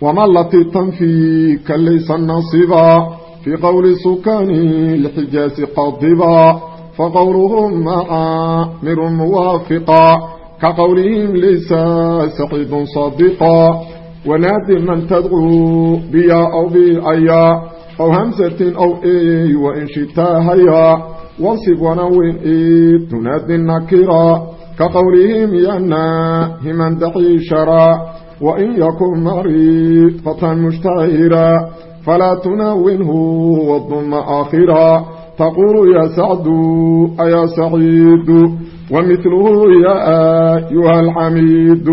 wama latii tanfii kalaysa nasiba fii qowli sukaani lxijaasi qadiba faqowluhum caamirun muwaafiqa ka qowlihim laysa saciidun sadiqa wanaadi man tadcuu biya aw biicaya aw hamsatin aw ey wain shitaahaya wasib wanawin id tunaadi nakira ka qowlihim yana himan daciishara وإن يكن مريض فتى مشتهرا فلا تناونه والضم آخرا تقول يا سعد أيا سعيد ومثله يا أيها الحميد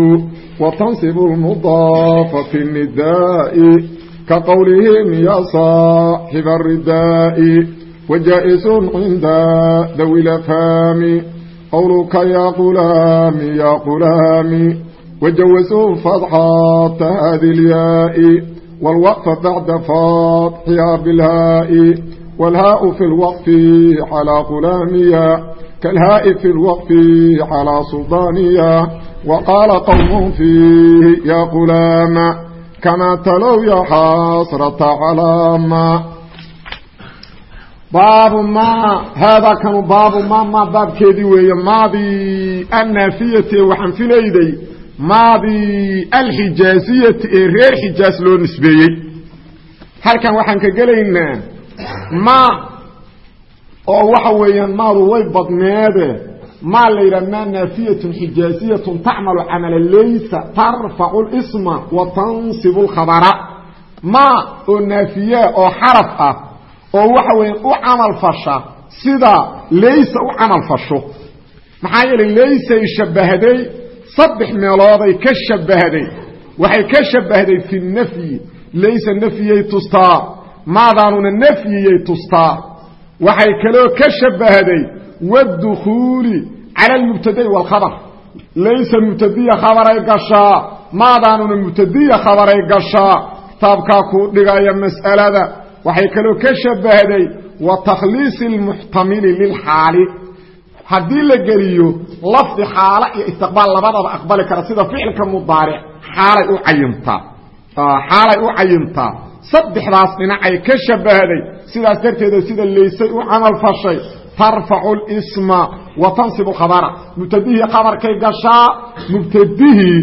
وتنصب المضاف في النداء كقولهم يا صاحب الرداء وجائز عند ذوي الأفهام قولك يا غلام يا غلام وجوزوا فضحات هذه الياء والوقف بعد فضحها بالهاء والهاء في الوقف على غلاميا كالهاء في الوقف على سلطانيا وقال قوم فيه يا غلام كما تلو يا حسرة علامة باب ما هذا كان باب ما ما باب كيدي وهي ماضي النافية وحن في ليدي maadi alxijaaziyati ee reer xijaas loo nisbeeyey. Halkan waxaan ka gelaynaa ma oo waxa weeyaan maadu way badneede. Maa la yidhaha maa naafiyatun xijaaziyatun tacmalu camala laysa tarfacu lisma wa tansibu lkhabara ma oo naafiyaa oo xaraf ah oo waxa weeyaan u camal fasha sida laysa u camal fasho. Maxaa yeelay laysay shabahday saddex meelooday ka shabahday waxay ka shabahday fi nafyi laysa nafyiyay tustaa. Maadaanuna nafyiyay tustaa. Waxay kaloo ka shabahday wadukhuuli cala almubtadai waalkhabar laysa mubtadiya khabaray gashaa. Maadaanuna mubtadiya khabaray gashaa. Kitaabkaa kuu dhigaya mas'alada. Waxay kaloo ka shabahday wa takhliisi almuxtamili lilxaali haddii la geliyo lafdi xaalo iyo istiqbaal labadaba aqbali kara sida ficilka mudaaric xaalay u cayintaa xaalay u cayintaa saddexdaas dhinacay ka shabahday sidaas darteeda sida laysay u camal fashay tarfacu lisma wa tansibu khabara. Mubtadihii khabarkay gashaa mubtadihii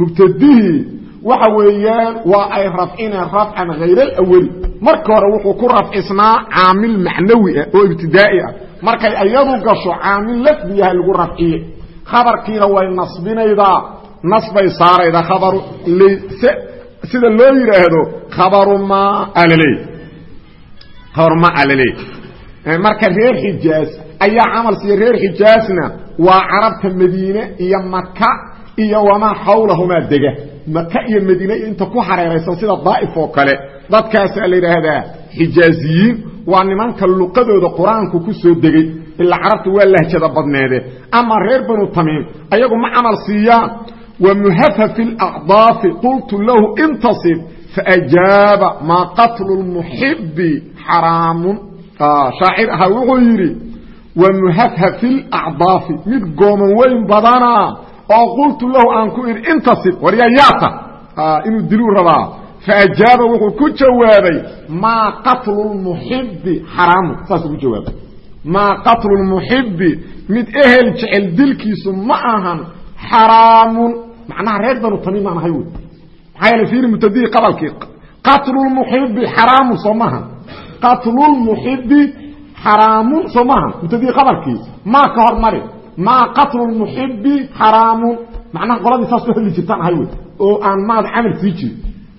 mubtadihii waxa weeyaan waa ay rafcineen rafcan hayr alawali marka hore wuxuu ku rafcisnaa caamil macnawi ah oo ibtidaa'i ah markay ayadu gasho caamil lafdiyaha lagu rafciye. Khabarkiina way nasbinaydaa nasbay saaraydaa khabaru sida loo yidhaahdo khabaru ma alale khabaru ma alale marka reer xijaaz ayaa camal siiya reer xijaazna waa carabta madiine iyo maka iyo wamaa xawlahumaa dega. Maka iyo madiine inta ku hareeraysan sida daa'if oo kale. Dadkaasaa la yidhaahdaa xijaaziyiin waa nimanka luqadooda qur'aanku ku soo degey ilaa carabta waa lahjada badneede. Ama reer banu tamiim ayagu ma camal siiyaan wa muhafafi lacdaafi qultu lahu intasib faajaaba maa qatlu lmuxibi xaraamun. Shaacir wuxuu yidhi wa muhafafi lacdaafi mid gooman weyn badana oo qultu lahu aan ku idhi intasib waryaa inuu diluu rabaa faajaaba wuxuu ku jawaabay maa qatlu lmuxibi xaraamu saasuu ku jawaabay maa qatlu lmuxibi mid ehel jecel dilkiisu ma ahan xaraamun macnaha reer banu tamiim aan ahay wey maxaa yeele fiiri mutadii qabalkii qatlu lmuxibi xaraamun soo maahan qatlulmuxibi xaraamun soo maahan mutadii qabalkii maa ka hormari maa qatlu lmuxibi xaraamun macnaha qoladii saas ku hadli jirtaan ahay wey oo aan maad camal sii jirin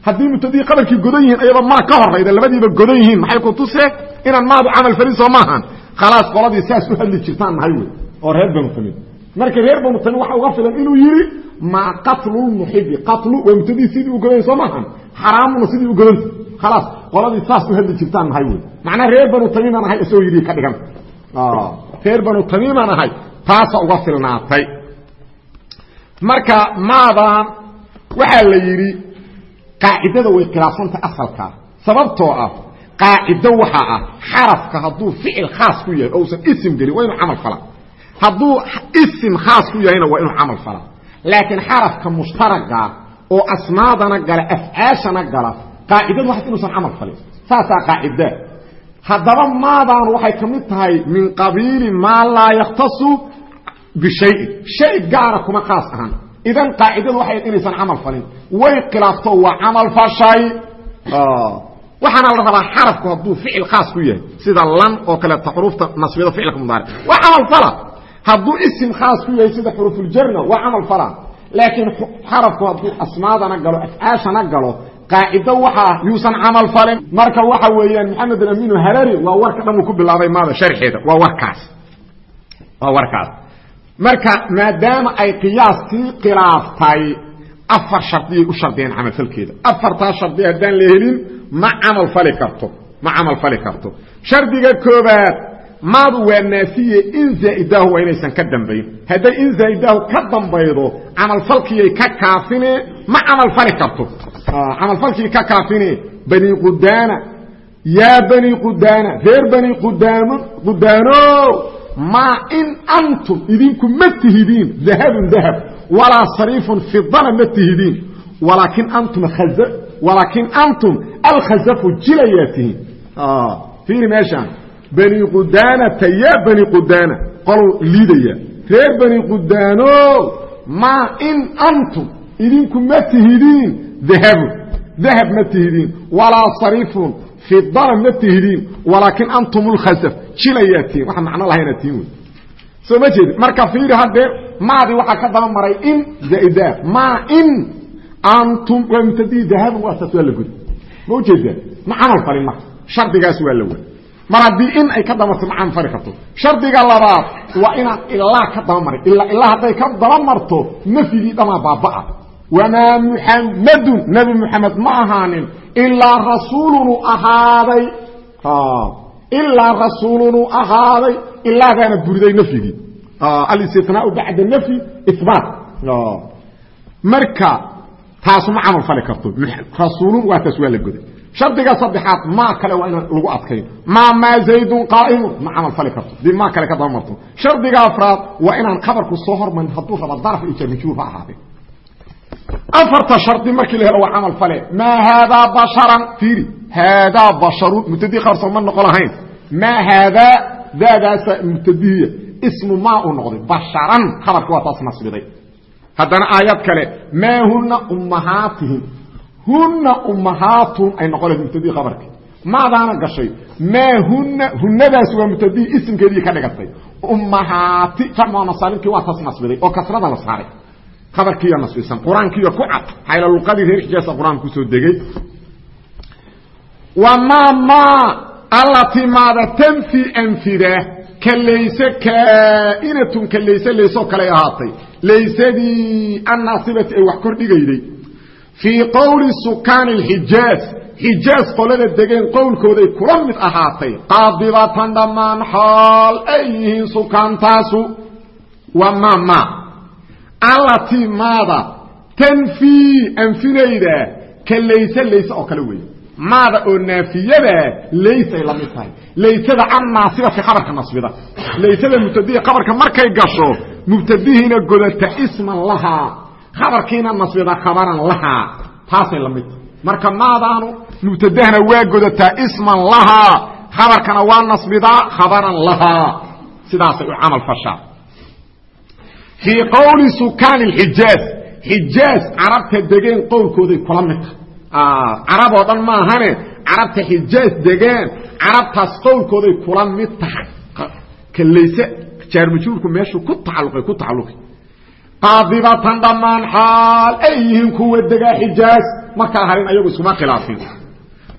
haddii mubtadii qabarkii godan yihiin ayaba maa ka horayda labadiiba godan yihiin maxay ku tusee inaan maadu camal falin maahan khalaas qoladii saas u hadli jirtaan nahay wey oo reer banu tamid marka reer banu tamid waxa uga filan inuu yidhi maa qatlulmuxibi qatlu waa mubtadii sidii u godan maahan xaraamuna sidii u godanta khalaas qoladii saas u hadli jirtaan nahay wey. Macnaa reer banu tamiimaan ahay isagoo yidhi ka dhigan. Reer banu tamiimaan ahay taasa uga filnaatay. Marka maadaan waxaa la yidhi qaacidada way khilaafsantay asalkaa sababtoo ah qaacido waxaa ah xarafka hadduu ficil khaas ku yahay ousan isim gelin waa inuu camal fala. Hadduu isim khaas ku yahayna waa inuu camal fala. Laakiin xarafka mushtaraga oo asmaadana gala afcaashana gala qaacidadu waxas inuusan camal falin. Saasaa qaacida haddaba maadaan waxay ka mid tahay min qabiili maa laa yakhtasu bishayin shay. Gaara kuma khaas ahan idan qaacidadu waxay inaysan camal falin. Way khilaafto waa camal fashay. Waxaana la rabaa xarafku hadduu ficil khaas ku yahay. Sida lan oo kaleeta xuruufta nasbiyada ficilka mudaaric waa camal fala. Hadduu isim khaas ku yahay sida xuruufuljarna waa camal fala. Laakiin xarafku hadduu asmaadana galo afcaashana galo qaacido waxaa yuusan camal falin. Marka waxa weeyaan maxamed alaminu harari waa warka dhan uu ku bilaabay maada sharxeeda waa warkaas. Waa warkaas marka maadaama ay qiyaaskii khilaaftay afar shardiyay u shardiyeen camalfalkeeda afartaa shardi haddaan la helin ma camal fali karto ma camal fali karto. Shardiga koobaad maadu waa naafiye in zaa'idaahu waa inaysan ka dambayn. Hadday in zaa'idaahu ka dambaydo camalfalkiyay ka kaafine ma camal fali karto. Camalfalkii ka kaafine bani qudaana yaa bani qudaana reer bani qudaamo qudaano maa in antum idinku ma tihidiin dahabun dahab walaa sariifun fidana ma tihidiin. Walaakin antum walaakin antum alkhasafu jilayaa tihiin. Fiiri meeshaan. Bani qudaanata yaa bani qudaana qolou liidaya. Reer bani qudaano maa in antum idinku ma tihidiin dahabun. Dahab ma tihidiin. Walaa sariifun fidana ma tihidiin walaakin antum lkhasaf jilayaa tihiin waxaan macno lahayna tihiin wey soo ma jeedi marka fiiri haddee maadii waxaa ka daba maray in zaa'idaa maa in antum waa mubtadii dahabun waa taas waa la gudi ma u jeedaa ma camal falin marka shardigaas waa la wey mar haddii in ay ka dabamarto ma camal fali karto shardiga labaad waa inaan ilaa ka daba marin ilaa ilaa hadday ka daba marto nafyigii dhamaa baaba'a wamaa muxammadun nebi muxamed ma ahaanin ilaa rasuulunuu ahaaday ilaa rasuulunuu ahaaday ilaadaana buriday nafyigii alistinaau bacda nafyi ibaat marka taasu ma camal fali karto rasuulun waa taas waa la goday shardiga saddexaad maa kale waa inaan lagu adkayn maa maa zaydun qaa'imun ma camal fali karto dib maa kale ka daba marto shardiga afraad waa inaan khabarku soo hormarin hadduu rabo daraf iyo jarmijuur ha ahaadee afarta shardi markii la helo waa camal fale. Maa haadaa basharan? Fiiri. Haadaa basharun mubtadii khabarsan ma noqon lahayn. Maa haadaa daadaasa mubtadihiya ismu maa uu noqday. Basharan khabarki waa taas nasbiday. Haddana aayad kale maa huna ummahaatihim huna ummahaatun ay noqon lahayd mubtadii khabarki maadaana gashay maa huna hunadaasi waa mubtadii isimkeedii ka dhigatay. Ummahaati jamcnasaalimkii waa taas nasbiday oo kasrada la saaray abarkiiyo nasbisan qur'aankiiyo ku cad. Xayla luqadii reer xijaasa qur'aan ku soo degey wamaa maa allatii maada tanfi anfida ka layse kaa'inatun ka layse laysoo kaley ahaatay. Laysadii annaasibati ay wax kordhigayday fii qowli sukaani alxijaaz xijaaz qolada degeen qowlkooday kula mid ahaatay. Qaadibatan dhammaan xaal ay yihiin sukaantaasu wamaa maa allatii maada tanfii anfinayda. Ka layse layse oo kale weeye. Maada oo naafiyada laysay la mid tahay. Laysada can naasibati khabarka nasbida. Laysada mubtadihi khabarka markay gasho mubtadihiina godata isman lahaa khabarkiina nasbida khabaran lahaa taasay la mid. Tahay marka maadaanu mubtadahana waa godataa isman lahaa khabarkana waa nasbidaa khabaran lahaa sidaasay u camal fashaa fii qowli sukaani xijaaz xijaaz carabta degeen qowlkooday kula mid tahay carab oo dhan maahane carabta xijaaz degeen carabtaas qowlkooday kula mid tahay kalayse jaarmajuurku meeshuu ku tacalluqay ku tacalluqay qaadibatan dhammaan xaal ay yihiin kuwa degaa xijaaz markaa harin ayagu iskuma khilaafin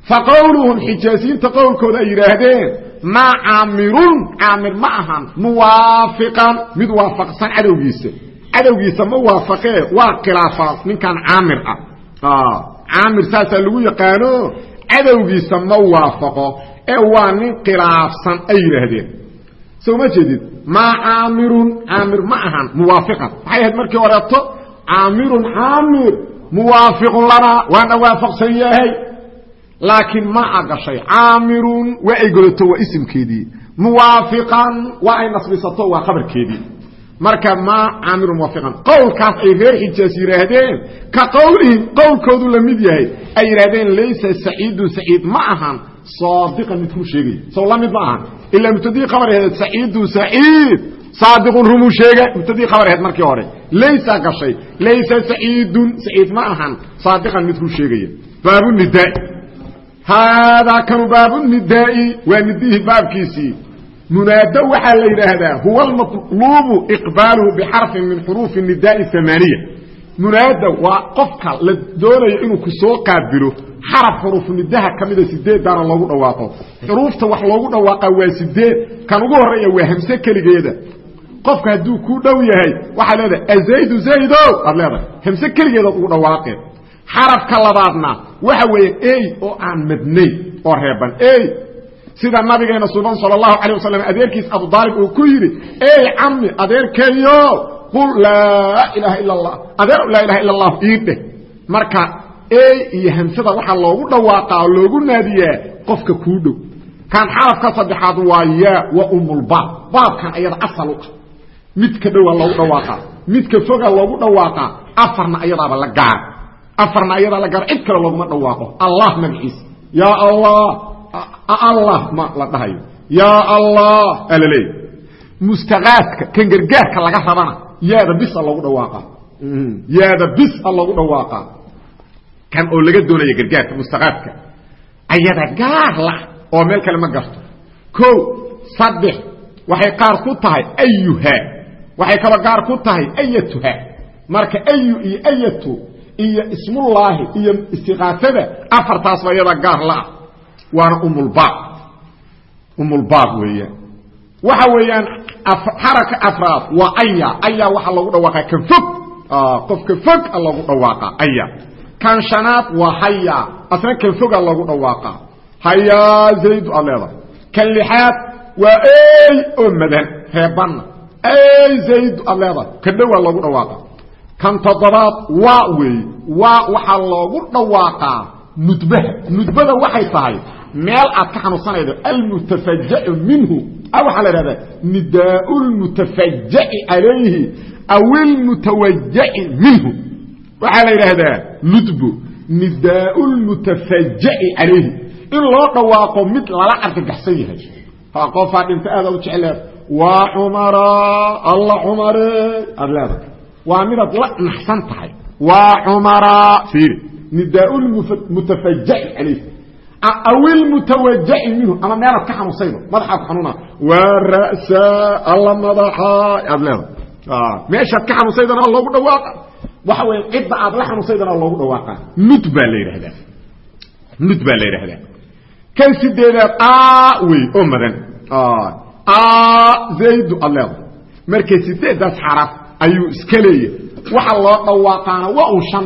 fa qowluhum xijaaziyiinta qowlkooda ay yidhaahdeen maa caamirun caamir ma ahan muwaafiqan mid waafaqsan cadowgiisa. Cadowgiisa ma waafaqee waa khilaafaa ninkan caamir ah. Caamir saasaa lagu yaqaano cadowgiisa ma waafaqo ee waa nin khilaafsan ay yidhaahdeen. Soo ma jeedid maa caamirun caamir ma ahan muwaafiqan. Maxay ahayd markii horeeto? Caamirun caamir muwaafiqun lanaa waana waafaqsan yahay laakiin ma gashay caamirun waa ay godato waa isimkeedii. Muwaafiqan waa ay nasbisato waa khabarkeedii. Marka ma caamiru muwaafiqan. Qowlkaas ay reer xijaas yidhaahdeen ka qowlihim qowlkoodu la mid yahay ay yidhaahdeen laysa saciidun saciid. Ma ahan saadiqan mid kuu sheegaya sow la mid ma ahan. Ilaa mubtadii khabar aheed saciidun saciid. Saadiqun rumuu sheega mubtadii khabar aheed markii hore. Laysa gashay laysa saciidun saciid. Ma ahan saadiqan mid kuu sheegaya baabunidaa haadaa kanu baabunidaai waa nidihii baabkiisii munaado waxaa la yidhaahdaa huwa almaطluubu iqbaaluhu bixarfin min xuruufi nidaai amaaniya munaada waa qofka la doonayo inuu ku soo qaabilo xaraf xuruufu nidaha ka mida sideedaana loogu dhawaaqo xuruufta wax loogu dhawaaqa waa sideed kan ugu horreeya waa hamse keligeeda qofka hadduu ku dhow yahay waxaad leedahay azaydu zaydo aad leedahay hamse keligeedaad ugu dhawaaqee xarafka labaadna waxa weeye ey oo aan madnayn oo reeban ey sida nabigeena suban sal اlahu alيه waslm adeerkiis abu aalib uu ku yidhi ey cami adeerkeeyo qul laa ilaha ila اlah adeer laa ilaha ila اllah ii dheh marka ey iyo hamsada waxaa loogu dhawaaqaa oo loogu naadiyaa qofka kuu dhow kan xarafka saddexaad waa yaa wa umulbaab baabkan ayada asal u ah midka dhowaa loogu dhawaaqaa midka fogaa loogu dhawaaqaa afarna ayadaaba la gaar afarna ayadaa la gaar cid kale looguma dhawaaqo. Allah magaciisa yaa allah allah ma la dhahayo. Yaa allah mustaqaadka kan gargaarka laga rabana yaada bisa loogu dhawaaqa. Yaada bisa loogu dhawaaqa. Kan oo laga doonaya gargaarka mustaqaadka ayada gaar lah oo meel kale ma garto. Ko saddex waxay qaar ku tahay ayuha waxay kaloo gaar ku tahay ayatuha marka ayu iyo ayatu iyo ismullaahi iyo istiqaafada afartaasba iyada gaar laah waana umulbaab umulbaab weeyaan. Waxa weeyaan xaraka afraad waa aya. Aya waxaa loogu dhawaaqa kan fog. Qofka fog a loogu dhawaaqa aya. Kan shanaad waa haya. Asna kan foga loogu dhawaaqa. Hayaa zaydu aad leedahay kan lixaad waa ey oo madan reebanna. Ey zaydu aad leedahay kan dhowaa loogu dhawaaqa kan toddobaad waa weeye waa waxaa loogu dhawaaqaa nudbaha. Nudbada waxay tahay meel aad ka xanuunsanaydo almutafajau minhu. Waxaa la ihahdaa nidaau lmutafajaci calayhi aw ilmutawajaci minhu. Waxaa la yidhaahdaa nudbo nidaau lmutafajaci calayhi in loo dhawaaqo mid lala argagaxsan yahay. Qofaa dhinta aada u jecleed. Waa cumara alla cumare. Aad leedahay waa midaad la naxsan tahay. Waa cumara. Fiiri nidaau lmutafajaci calayhi. Aw ilmutawajaci minhu. Ama meelaad ka xanuunsaydo. Madaxaa ku xanuuna waa ra'sa alla madaxa. Aad leedahay. Meeshaad ka xanuunsaydana loogu dhawaaqa. Waxa weya cidda aad la xanuunsaydana loogu dhawaaqa. Nud baa la yidhahdaa nud baa la yidhahdaa kan sideedaad a wey oo madan. Zaydu aad leedahay. Markay sideedaas xaraf ayuu iska leeyahy waxa loo dhawaaqaana waa un shan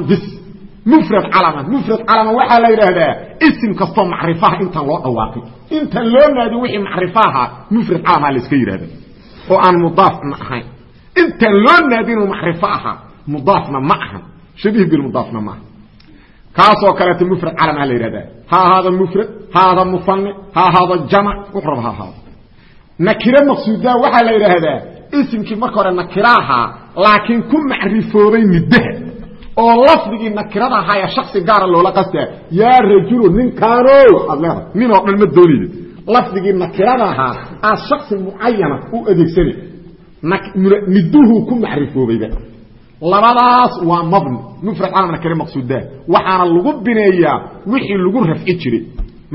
mufrad calama. Mufrad calama waxaa la yidhaahdaa isim kastoo macrifaha intaan loo dhawaaqin. Intaan loo naadin wixii macrifaha mufrad calama la yidhahda oo aan mudaafna ahayn. Intaan loo naadinuu macrifo ahaa mudaafna ma ahan shabiih bilmudaafna ma aha. Kaasoo kaleeto mufrad calama la yidhahdaa ha ahaada mufrad ha ahaada musanni ha ahaada jamac. Wux raba ha ahaado nakire maqsuudaa waxaa la yidhaahdaa isimkii marka hore nakira ahaa laakiin ku macrifoobay nidaha oo lafdigii nakirada ahaaya shaksi gaara loola qastaa yaa rajulu ninkaano aad leedahay nin oo dhan ma doonayda lafdigii nakirada ahaa aad shaksi mucayana u adeegsanay niduhuu ku macrifoobayba labadaas waa mabni mufrad calam nakire maqsuudaa waxaana lagu bineeyaa wixii lagu rafci jiray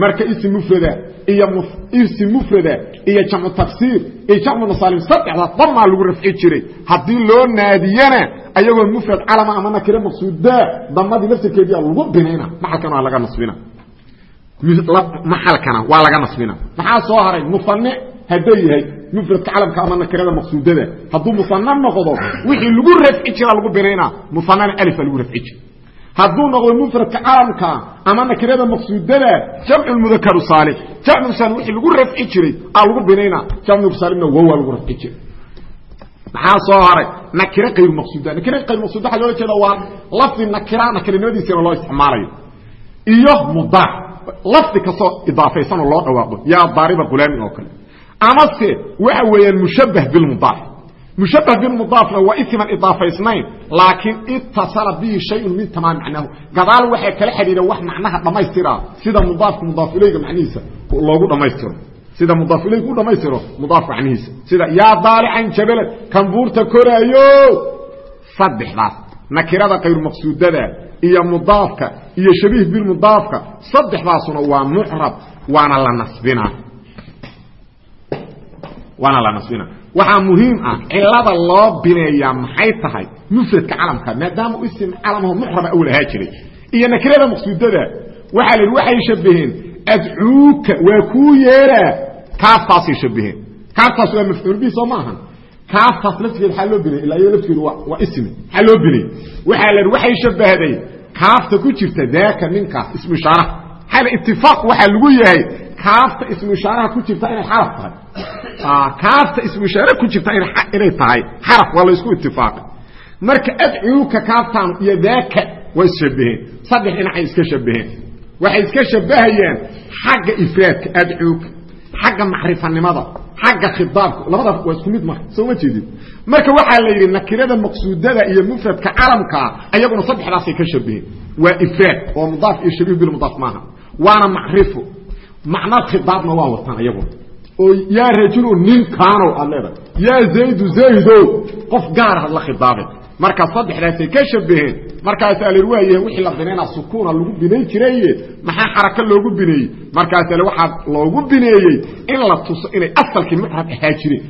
marka ism mufrada iyo ism mufrada iyo jamcu tafsiir iyo jamcu masaalim saddexdaas damaa lagu rafci jiray. Haddii loo naadiyana ayagoo mufrad calama ama nakire maqsuudaa damadii laftirkeediia lagu binayna. Maxalkana waa laga nasbina. Maxalkana waa laga nasbina. Maxaa soo haray? Mufane hadday yahay mufradka calamka ama nakirada maqsuudada. Hadduu musana noqdo wixii lagu rafci jira lagu binaynaa musanana alifa lagu rafci jira hadduu noqdo mufradka calamka ama nakirada maqsuudada jamcu mudakaru saalim jamcu saalim wixii lagu rafci jiray aa lagu binaynaa jamcu saalimna wowa lagu rafci jiray. Maxaa soo haray? Nakira kayr maqsuuda. Nakira kayr maqsuuda waxaa loola jeeda waa lafdi nakira nakiranimadiisana loo isticmaalayo. Iyo mudaaf. Lafdi kastoo idaafaysan oo loo dhawaaqo. Yaa daariba qulaamin oo kale. Amase waxa weeyaan mushabbah bilmudaaf mushabbah bilmudaafna waa isman idaafaysnayn laakiin itasala bihi shayun min tamaam macnaahu gadaal waxay kala xidhiidha wax macnaha dhammaystira sida mudaafka mudaaf ilayga macnihiisa loogu dhammaystiro sida mudaaf ilaygu u dhammaystiro mudaaf macnihiisa. Sida yaa daalican jabalad kan buurta koraayo! Saddexdaas nakirada kayr maqsuudada iyo mudaafka iyo shabiih bilmudaafka saddexdaasuna waa mucrab waana la nasbinaa waana la nasbina waxaa muhiim ah cilada loo bineeyaa maxay tahay mufradka calamka maadaama ism calamaho mucraba awal ahaa jiray. Iyo nakirada maqsuudada waxaa la yidhi waxay shabaheen adcuuka waa kuu yeeraa. Kaaftaasay shabaheen kaaftaas waa mafcuul bihi soo maahan. Kaaftaas laftigeeda maxaa loo binay ilaa iyo laftigeedu waa ismi maxaa loo binay. Waxaa la yidhi waxay shabahday kaafta ku jirta daaka ninkaas ismu ishaaraha xala itifaaq waxaa lagu yahay kaafta ismu ishaaraha ku jirta inay xaraf tahay. Kaafta ismu ishaare ku jirta inay tahay. Xaraf waa la isku itifaaqay marka adcuuka kaaftaan iyo daaka waa isshabaheen saddex dhinacay iska shabaheen waxay iska shabahayaan xagga ifraadka adcuuka xagga macrifanimada xagga khidaabka labada waa isku mid marka soo ma jeedin. Marka waxaa la yidhi nakirada maqsuudada iyo mufradka calamkaa ayaguna saddexdaasay ka shabaheen waa ifraad oo mudaaf iyo shabiih bilmudaaf maaha. Waana macrifo macna khidaabna waa wataan ayaguna oo yaa rajulu ninkaanow aad leedahay. Yaa zaydu zaydo qof gaar had la khidaabay marka saddexdaasay ka shabaheen markaasaa la waayahay wixii la binaynaa sukuuna lagu binayn jiraye maxaa xaraka loogu bineeyey markaasa waxaa loogu bineeyey in la tuso inay asalkii mucrab ahaa jireen.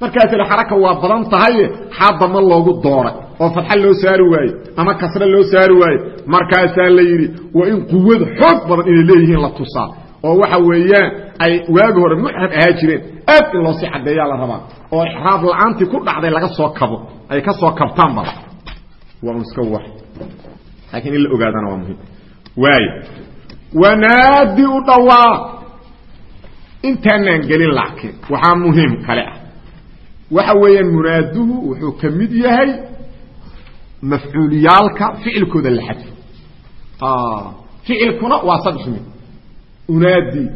Markaas xaraka waa badan tahaye xadda ma loogu dooray oo fadxa loo saari waaye ama kasre loo saari waaye. Markaasaa la yidhi waa in quwada xoog badan inay leeyihiin la tusaa oo waxa weeyaan ay waagi hore mucrab ahaa jireen aad in loo sii caddeeyaa la rabaa oo ixraab la'aantii ku dhacday laga soo kabo ay ka soo kabtaan bada waa un iska wax. Laakiin in la ogaadana waa muhiim. Waayo wanaadi u dhawaaq intaanaan gelin laakiin waxaa muhiim kale ah. Waxa weeyaan munaaduhu wuxuu ka mid yahay mafcuuliyaalka ficilkooda la xadfo. Ficilkuna waa saddex mid unaadi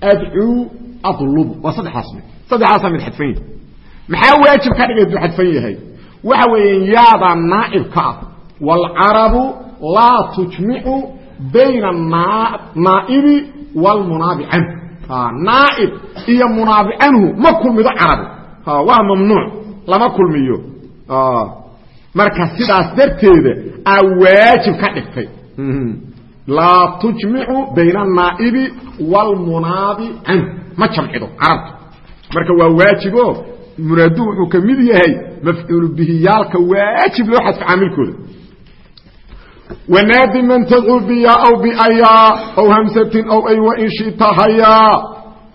adcuu adlub waa saddexdaas mid. Saddexdaasa mid xadfan yahay maxaa waajib ka dhigay duu xadfan yahay? Waxa weeyaan yaada naa'ibka ah. Waalcarabu laa tujmicu bayna naa'ibi waalmunaabi canhu naaib iyo munaabi canhu ma kulmido carabi. Waa mamnuuc. Lama kulmiyo. Marka sidaas darteeda aa ka laa tujmicu bayna anaa'ibi waalmunaabi canhu ma jamcido carabtu marka waa waajibo munaadu wuxuu ka mid yahay mafcuulu bihiyaalka waajib loo xadfo caamilkooda wnaadi man tadcuu biya aw biayaa aw hamsatin aw ay wain shita hayaa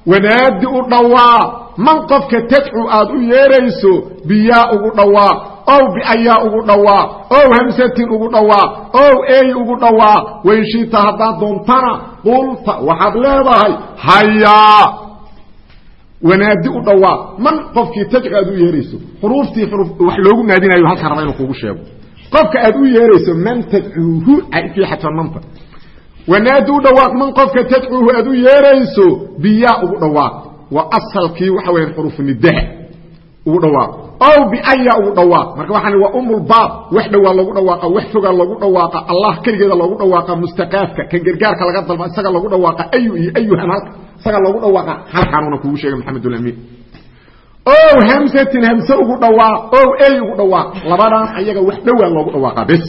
wanaadi u dhawaa man qofka tadcuu aad u yeerayso biyaa ugu dhawaa ow biayaa ugu dhawaa ow hamsatin ugu dhawaa ow ey ugu dhawaa wain shita haddaad doontana qulta waxaad leedahay hayaa wanaadi u dhawaa man qofkii tadcu aad u yeerayso xuruuftii wax loogu naadinayo halkaan raba inuu kugu sheego. Qofka aad u yeerayso man tadcuuhu kii xadfan manta. Wanaadi u dhawaaq man qofka tadcuuhu aad u yeerayso biyaa ugu dhawaaq waa asalkii waxa weya xuruufu nidaha ugu dhawaaq ow biaya ugu dhawaaq marka waxaan waa umulbaab wax dhowaa loogu dhawaaqa wax fogaa loogu dhawaaqa allah keligeeda loogu dhawaaqa mustaqaafka kan gargaarka laga dalba isaga loogu dhawaaqa ayu iyo ayuhan halka isaga loogu dhawaaqa halkaanuuna kugu sheegay maxamedulamiin ow hamsatin hamse ugu dhawaaq ow ey ugu dhawaaq. Labadan ayaga wax dhowaa loogu dhawaaqa bes.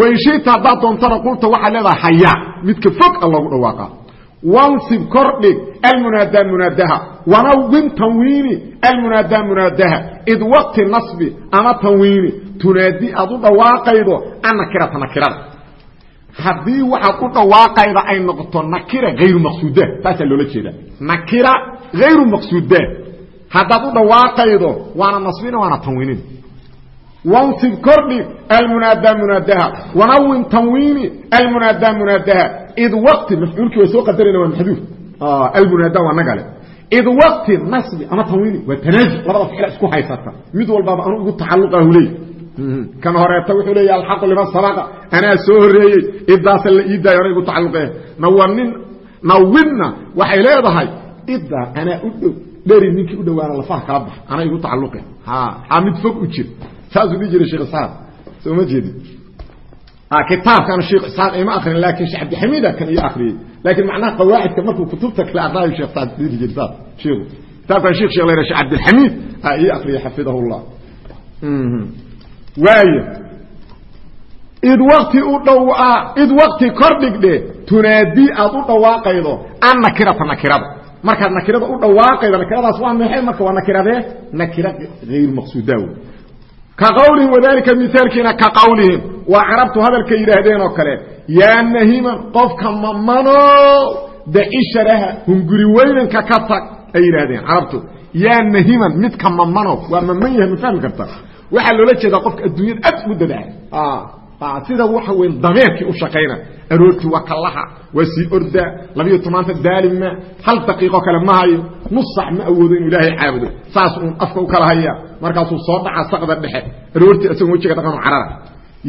Wainshita haddaad doontana qulta waxaad leedahay hayaa midka fog a loogu dhawaaqa wansib kordhig almunaadaa munaadaha wanawin tanwiini almunaadaa munaadaha id waqti nasbi ama tanwiini. Tunaadi aad u dhawaaqaydo annakirata nakirada haddii waxaad u dhawaaqayda ay noqoto nakira hayru maqsuuda taasaa loola jeeda nakira hayru maqsuuda. Haddaad u dhawaaqaydo waana nasbina waana tanwiinin wansib kordhig almunaada munaadaha. Wanawin tanwiini almunaada munaadaha. Id waqti mafcuulkii waa soo qadarayna waa maxduuf almunaada waa nagale id waqti nasbi ama tanwiini waa tanaasul labada ficla isku haysata. Mid walbaaba anu igu tacaluqahu leey kan horeeta wuxuu leeya alxaqu liman sabaqa. Anaa soo horeeyey idaasa la ii daayo hore igu tacaluqe nawanin nawinna waxay leedahay idaa anaa u dhow. Dheri ninkii u dhowaana lafaha kala bax anaa igu tacaluqe ha mid fog u jir saasuu dhihi jiray sheekh isxaaq. Soo ma jeedin. Kitaabkan sheekh isxaaq ima akrin laakiin sheekh cabdixamiida kan iyo akhriyey. Laakiin macnaha qawaacidka markuu kutubta kale aqraayo sheekh saad dhihi jiray saas sheekhu kitaabkan sheekh sheekh leeyahay sheekh cabdilxamiid aa ii akhriyey xafidahullah. Waayo id wakti u dhawaa id wakti kor dhigdhe tunaadii aad u dhawaaqaydo an nakirata nakirada markaad nakirada u dhawaaqaydo nakiradaas waa maxay? Marka waa nakiradee nakira hayr maqsuuda wey ka qawlihim wadalika mithaalkiina ka qawlihim. Waa carabtu hadalka yidhaahdeen oo kale yaa nahiman qofka mamano daci sharaha hunguri weynanka ka tag ay yidhaahdeen carabtu. Yaa nahiman midka mamano waa maman yahay ma fahmi karta. Waxaa loola jeedaa qofka adduunyada aad ugu dadaala sida waxa weyn dameerkii u shaqayna aroortii waa kallaha waa sii ordaa. Labiyo tobaanta daalima hal daqiiqo kale ma hayo. Nus ma awoodo inuu ilaahay caabudo. Saas uun afka u kala haya markaasuu soo dhaca saqda dhexe. Aroortii isagoo wejiga dhaqanu carara.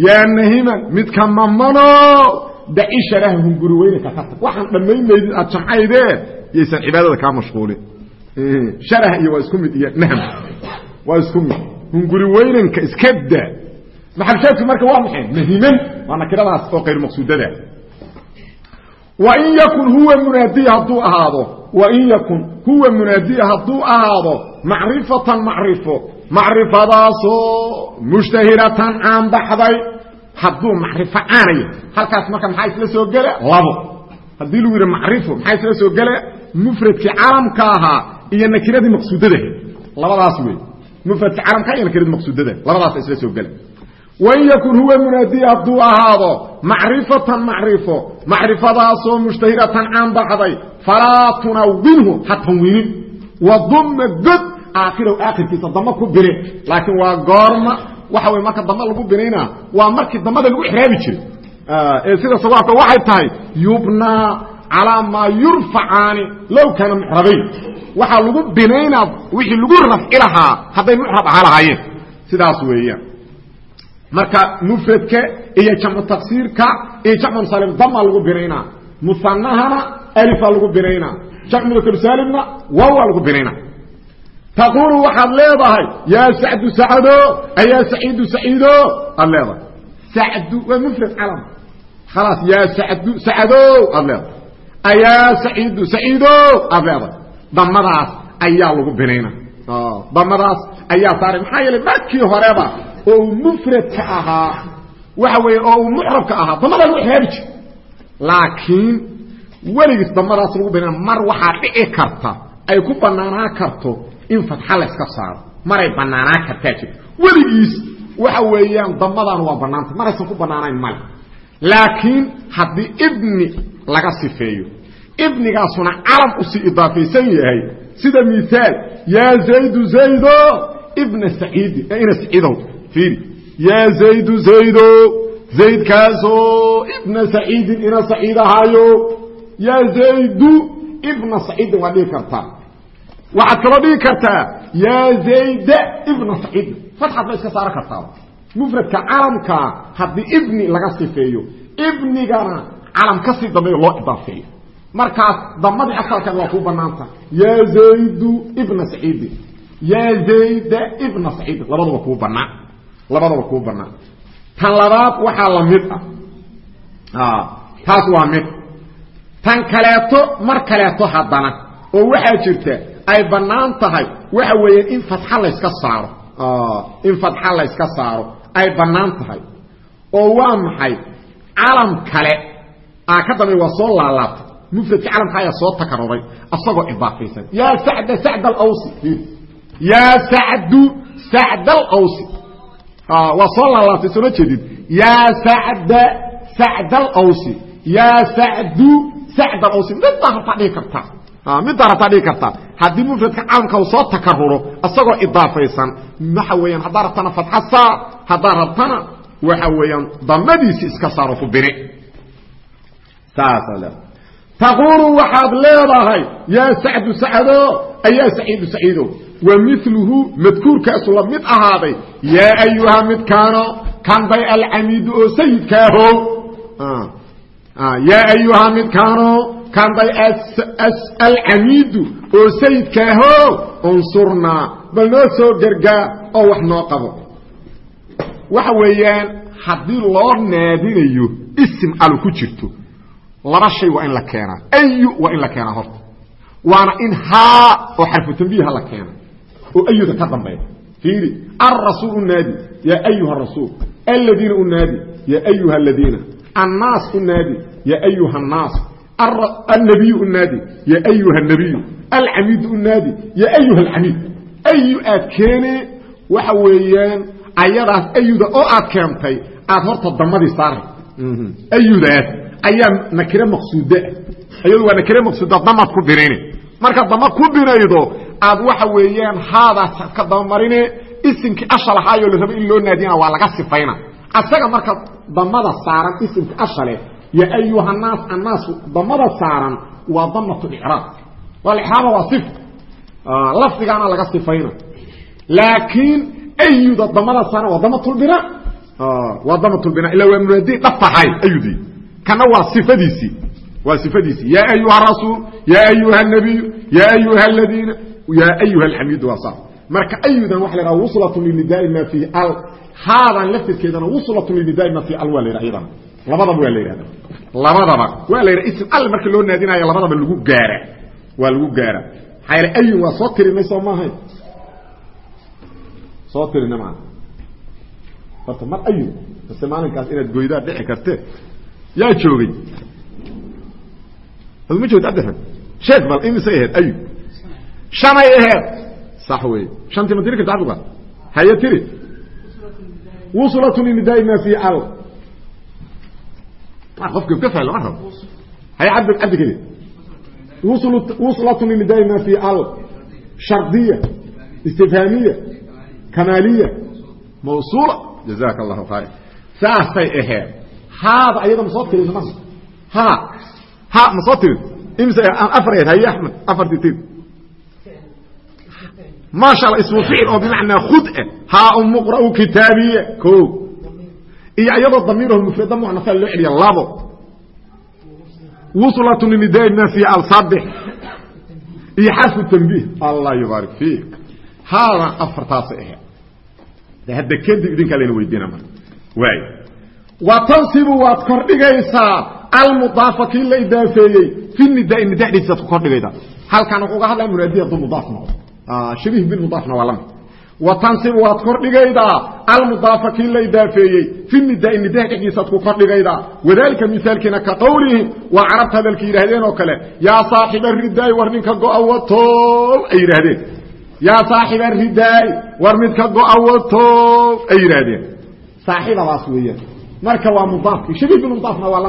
Yaa nahiman midka mamano daci sharaha hunguri weynanka ka tag waxaan dhammaynaydin aad jamcaydeen yaysan cibaadada kaa mashquulin. Sharah iyo waa isku mid iyo nahm waa isku mid. Hunguri weynanka iska maxalshaadku marka waa maxay? Nahiman waa nakiradaas oo qayr maqsuudada. Wain yakun huwa munaadiy hadduu ahaado wain yakun huwa munaadiy hadduu ahaado macrifatan macrifo macrifadaasoo mushtahiratan caanbaxday hadduu macrifo caanaya halkaas marka maxaa isla soo gela? Labo. Haddii lagu yidhi macrifo maxaa isla soo gela? Mufradkii calamka ahaa iyo nakiradii maqsuudadaha labadaas wey. Mufradki calamka iyo nakiradii maqsuudada. Labadaas isla soo gela wain yakun huwa munaadiy hadduu ahaado macrifatan macrifo macrifadaasoo mushtahiratan caanbaxday falaa tunawinhu ha tanwiinin wadumma god aakhiraw aakhirkiisa dama ku bire laakiin waa goorma waxa wey marka dama lagu binaynaa waa markii damada lagu exraabi jiray ee sida sawaabka waxay tahay yubnaa calaa maa yurfacaani low kaana mucrabayn waxaa lagu binaynaa wixii lagu rafci lahaa hadday mucrab ahaa lahaayeen sidaas weeyaan marka mufradka iyo jamcu tafsiirka iyo jamcu musalim damaa lagu binaynaa musanahana alifaa lagu binaynaa jamcu mudakarsaalimna waawaa lagu binaynaa taquulu waxaad leedahay yaa sacdu sacdo ayaa saciidu saciido aad leedahay. Sacdu waa mufrad calam. Khalaas yaa sacdu sacdo aad leedahay. Ayaa saciidu saciido aad leedahay. Damadaas ayaa lagu binaynaa damadaas ayaa saaray. Maxaa yeelay markii horeba oo uu mufradka ahaa waxa weeye oo uu mucrabka ahaa damada lagu exraabi jir laakiin weligiis damadaas lagu binayna mar waxaa dhici karta ay ku banaanaan karto in fatxa layska saaro. Maray banaanaan kartaa jir. Weligiis waxa weeyaan damadan waa banaanta maraysan ku banaanayn male. Laakiin haddii ibni laga sifeeyo ibnigaasuna calam u sii idaafaysan yahay sida miaal yaa zaydu zaydo ibna saciidi ina saciidow fiiri yaa zaydu zaydo zaydkaasoo ibna saciidin ina saciid ahaayo yaa zaydu ibna saciidin waa dhihi kartaa waxaad kaloo dhigi kartaa yaa zayda ibna saciidin fatxaad ba iska saaro kartaa mufradka calamkaa haddii ibni laga sifeeyo ibnigana calam ka sii dambeeyo loo idaafeeyo markaas damadii asalkeed waa kuu banaanta yaa zaydu ibna saciidin yaa zayda ibna saciidin labaduba kuu banaan labadaba kuu banaan tan labaad waxaa la mid ah. Taas waa mid. Tan kaleeto mar kaleeto haddana oo waxaa jirta ay bannaan tahay waxa weeyaan in fatxa layska saaro. In fatxa layska saaro ay bannaan tahay. Oo waa maxay? Calam kale aa ka dambeey waa soo laalaabtay mufradka calamka ayaa soo takaruray asagoo idaafaysan yaa sacda sacd alawsi. Yaa sacdu sacd alawsi waa soo laalaabtay sooma jeedid yaa sacda sacd alawsi yaa sacdu sacd alawsi middaa rabtaa dhihi kartaa middaa rabtaa dhihi kartaa haddii mufradka calamka uu soo takaruro isagoo idaafaysan waxa weeyaan haddaa rabtana saar haddaa rabtana waxa weeyaan damadiisi iska saaro ku bini saasa le taquulu waxaad leedahay yaa sacdu sacdo ayaa saciidu saciido wa miluhu madkuurkaasu la mid ahaaday yaa ayuha midkaano kanbay alcamiidu oo sayidkaaho yaa ayuha midkaano kanbay alcamiidu oo sayidkaaho unsurnaa bal noo soo gargaar oo wax noo qabo. Waxa weeyaan haddii loo naadinayo isim alu ku jirto. Laba shay waa in la keenaa. Ayu waa in la keenaa horta. Waana in haa oo xarfu la keena oo ayuda ka dambeeya. Iiri arasuul unaadi yaa ayuha rasuul. Aladiina unaadi yaa ayuha aladiina annaas unaadi yaa ayuha annaas. Alnabiyu unaadi yaa ayuha nabiyu alcamiidu unaadi yaa ayuha alcamiid ayu aad keene waxa weeyaan ayadaas ayuda oo aad keentay aad horta damadii saaray mhm. ayudaas ayaa nakire maqsuudaa ayadu waa nakire maqsuuda aad waxa weeyaan haadaas ka dabamarine isimkii ashal ahaayo la rabo in loo naadiyana waa laga sifayna. Asaga marka damada saaran isimka ashale ya ayuha naas annaas damada saaran waa damatu icraab. Walaxraaba waa if lafdigaana laga sifayna. Laakiin ayuda damada saaran waa damatulbina waa damatulbina ila waa munaadi dhafahay ayudii kana waa ifadiisii waa ifadiisii ya ayuha rasuul ya ayuha nabiyu ya ayuha aladiina ya ayuha alxamiidu waa saa marka ayudan waxa la haha wuslatu linidaai ma fiihi al. Haadan laftirkeedana wuslatu linidaai ma fiihi al waa la yidhaha iyadana labadaba waa la yidhahda labadaba. Waa la yidhaha ism al marka loo naadinayo labadaba lagu gaara. Waa lagu gaara. Maxaa yaele ayun waa soo tirinay soo maahayn soo tirina maa horta mar ayun base maalinkaas inaad goydaa dhici karte yaa joogay. Adu ma joogta abdiran sheeg bal imisay ahayd ayun shanay ahayd sax wey shantii ma tiri karta abdiga haye tiri. Wuslatu linidaai ma fi al. Qofka ka fahla ma rabo. Hay cabd cabdi keli. Wuslatu linidaai ma fi al. Shardiya istifhaamiya kamaaliya. Mawsuula. Jazaka allahu khayr saasay ahayd haada ayada ma soo tirin ma ha ha ma soo tirin imse afar ahayd haye axmed afartii tir maasha allah ismu ficil oo bimacnaa khud ah haa umuqra'u kitaabiya ko iyo iyadoo damiirahu mufrada munafa loo celiya labo wuslatu linidaai ma fi al saddex iyo xarfu tanbiih allah yubaarik fiik haada afartaasay ahayd de hadda kadib idinkaa layna weydiina marka waay wa tansibu waad kordhigaysaa almudaafa kii la idaafeeyey fi nidaai nida dhediisaad ku kordhigaydaa halkan wuxuu uga hadlaya munaadiya du mudaaf noqdo shabiih bilmudaafna waa la mid watansibu waad kordhigaydaa almudaafa kii la idaafeeyey fi nidaai nidaha dhexdiisaad ku kordhigaydaa wadalika mihaalkiina ka qowlihim waa carabta hadalka yidhaahdeen oo kale yaa saaxiba ridaay war ninka go-a watool ay yidhaahdeen. Yaa saaxiba ridaay war midka go-a watool ay yidhaahdeen. Saaxibadaas weeyaan. Marka waa mudaafki shabiih bilmudaafna waa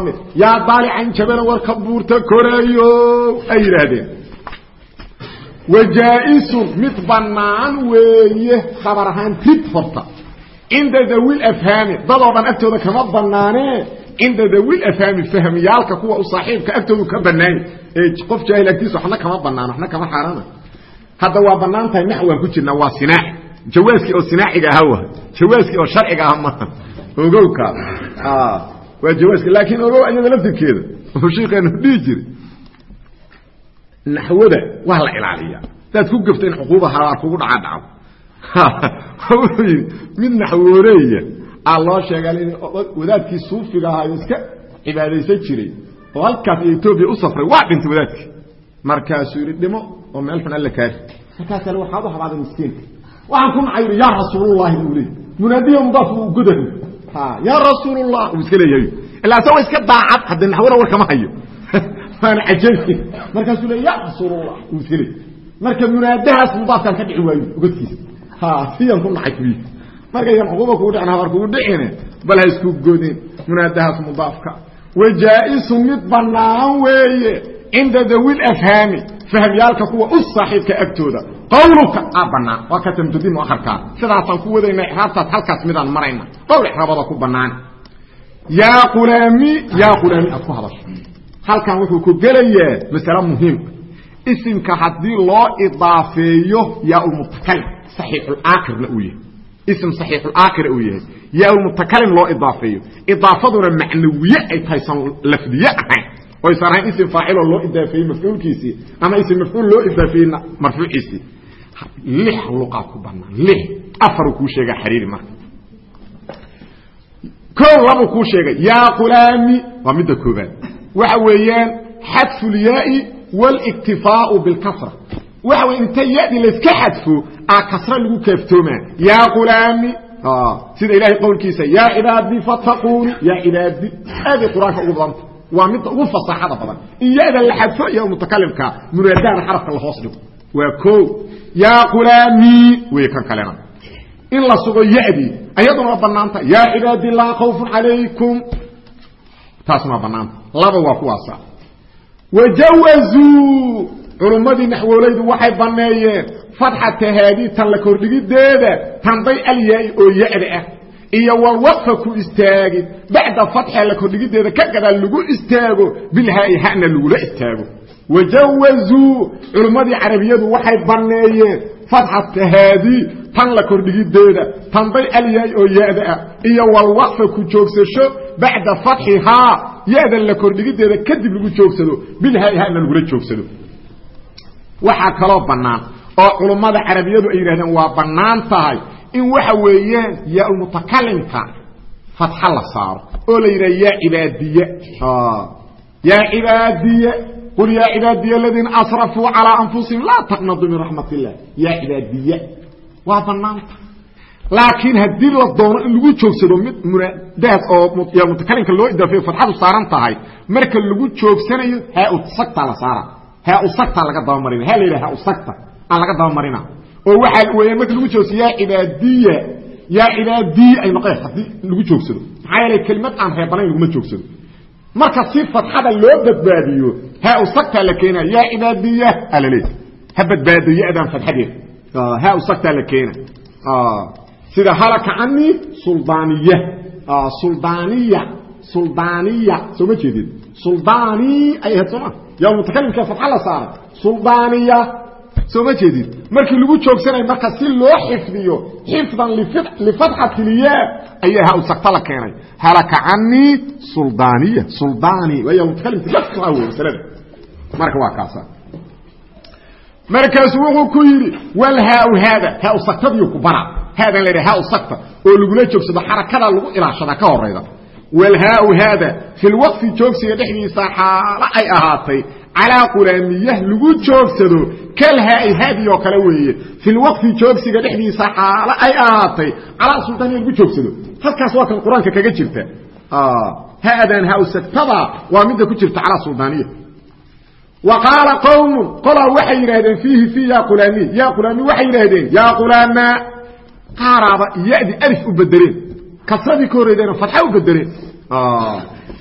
wajaa-isun mid bannaan weeye khabar ahaan tid horta. Cinda dawil afhaami dadoo dhan agtooda kama bannaanee cinda dawil afhaami fahmiyaalka kuwa u saaxiibka agtoodu ka bannaanya ee qof jaahil agtiisa waxna kama banaano waxna kama xaaraana hadda waa bannaan tahay naxwaan ku jirnaa waa sinaaci jawaaskii oo sinaaciga aha wa jawaaskii oo sharciga ah maha ogowka waa jawaaski laakiin ogow iyada laftirkeeda. Oo shiikeenu dhihi jiray naxwada waa la ilaaliya hadaad ku gafta in cuquuba haraar kugu dhaca dhacdo wuxuu yidhi mid naxwooleeya aa loo sheegaa in wadaadkii suufiga ahaayo iska cibaadaysan jiray. Oo halkaas iyo etoobiya u safray waa dhintay wadaadkii. Markaasuu yidhi dhimo oo meel xun alla kaari. Markaas ale waxaad u habaaday miskiinka. Waxaan ku nacay yidhi yaa rasuulullahi buu leey munaadiya mudaaf uu godahu yaa rasuulullah uu iska leeyahay. Ilaa asagoo iska daacad haddee naxwada war kama hayo waana cajabi markaasuu le ya rasuulallah uu iska leey marka munaadahaas mudaafkaan ka dhici waayo godkiisa siyan ku nacay kuyi markaydan cuquuba kugu dhicin habar kugu dhicine bal ha isku godeen munaadahaas mudaafka. Wajaa-isu mid bannaan weeye cinda dawil afhaami fahmyaalka kuwa u saaxiibka agtooda. Qawluka aa banaan waa ka tamtudi muaharkaa sidaasaan ku wadayna ixraabtaas halkaas midaan marayna. Qowl ixraabada ku banaan yaa qulaami yaa qulaami aad ku hadasho halkan wuxuu ku gelayaa masale muhiim. Isimka haddii loo idaafeeyo yaa ulmutakalim saxiixulaakirna uu yahay. Ism saxiixulaakira uu yahay. Yaa ulmutakalim loo idaafeeyo. Idaafaduna macnawiye ay tahay san lafdiye ahayn. Oysan ahayn ism faaciloo loo idaafeeyey mafcuulkiisii ama ism mafcuul loo idaafeeyey marfuuciisii. Lix luqaa ku banaan lix. Afaruu kuu sheegaa xariiri marka. O labuu kuu sheegay yaa qulaami waa midda koobaad waxa weeyaan xadfu lyaai wاlاktifaau biاlkasra waxa wey inta yadi layska xadfo aa kasra lagu kaaftoomaa yaa qulaami sida ilahay qowlkiisa yaa cibaadi fataquuni yaa cibaadi aaday qur-aanka ugu badanta waa midda ugu fasaxada badan in yada la xadfo iyo mutakalimka munaadahana xarafka la hoos dhigo waa o yaa qulaami wey kan kalena in la sugo yadii ayaduna waa banaanta yaa cibaadi laa khawfun calaykum taasna waa banaanta laba waa kuwaasa wajawazuu! Culummadii naxwoolaydu waxay banneeyeen fatxata haadii tan la kordhigideeda alyaai oo ya-da ah. Iyo walwaqfa ku istaagid bacda fatxa la kordhigideeda ka gadaal lagu istaago bilhaai hana lagula istaago wajawazuu culummadii carabiyadu waxay banneeyeen fatxata haadii tan la kordhigideeda tanday alyaai oo ya-da ah iyo walwaqfa ku joogsasho bacda fatxihaa ya-da la kordhigideeda kadib lagu joogsado bilhaai hana lagula joogsado waxaa kaloo bannaan oo culummada carabiyadu ay yidhahdeen waa bannaan tahay in waxa weeyaan yaa-ulmutakalimka fatxa la saaro oo la yidhaha yaa cibaadiye yaa cibaadiye qul yaa cibaadiye aladiina asrafuu calaa anfusihim laa taqnaduu min raxmat illah yaa cibaadiye waa bannaanta laakiin haddii la doono in lagu joogsado mid munaadaad oo yaa loo idaafeyo fatxadu saaran tahay marka lagu joogsanayo haa-usagta la saara haa-usagta laga dabamarina ha la haa-usagta aan laga dabamarina oo waxaa weeyaan marka lagu joogso yaa cibaadiya yaa cibaadiya ay noqon haddii lagu joogsado. Maxaa yeelay kelimad aan reebanayn laguma joogsado marka si fatxada loo badbaadiyo haa-usagtaa la keena yaa cibaadiya alale. Ha badbaado ya-daan fatxadeed haa-usagtaa la keena. Sida halaka cani suldaaniya. Suldaaniya suldaaniya. Soo ma jeedid suldaani ay ahayd sooma yaa mutakalimka fatxa la saaray. Suldaaniya soo ma jeedid markii lagu joogsanayo marka si loo xifdiyo xifdan lifatxati lya ayaa ha-usagta la keenay. Halaka cani suldaaniya suldaani. Waa mutakalimka lafta wey masalada marka waa kaasa. Markaasu wuxuu ku yidhi walhaau haada haa-usagtadiiu ku bara haadan la yidhaha haa-usagta oo lagula joogsado xarakada lagu ilaashada ka horayda walhaau haada fi lwaqfi joogsiga dhexdiisa xaalo ay ahaatay calaa qulaamiyah lagu joogsado kalhaai haadii oo kale weeye. Fi lwaqfi joogsiga dhexdiisa xaalo ay ahaatay calaa sultaaniya lagu joogsado. Halkaas waa kan qur'aanka kaga jirta. Haadan haa-usagtada waa midda ku jirta calaa suldaaniya wa qaala qowmun qolaa waxay yidhaahdeen fiihi fi ya qulaami ya qulaami waxay yidhaahdeen yaa qulaama qaaraaba yadi alif u bedeleen kasradii ka horreydayna fatxa u bedeleen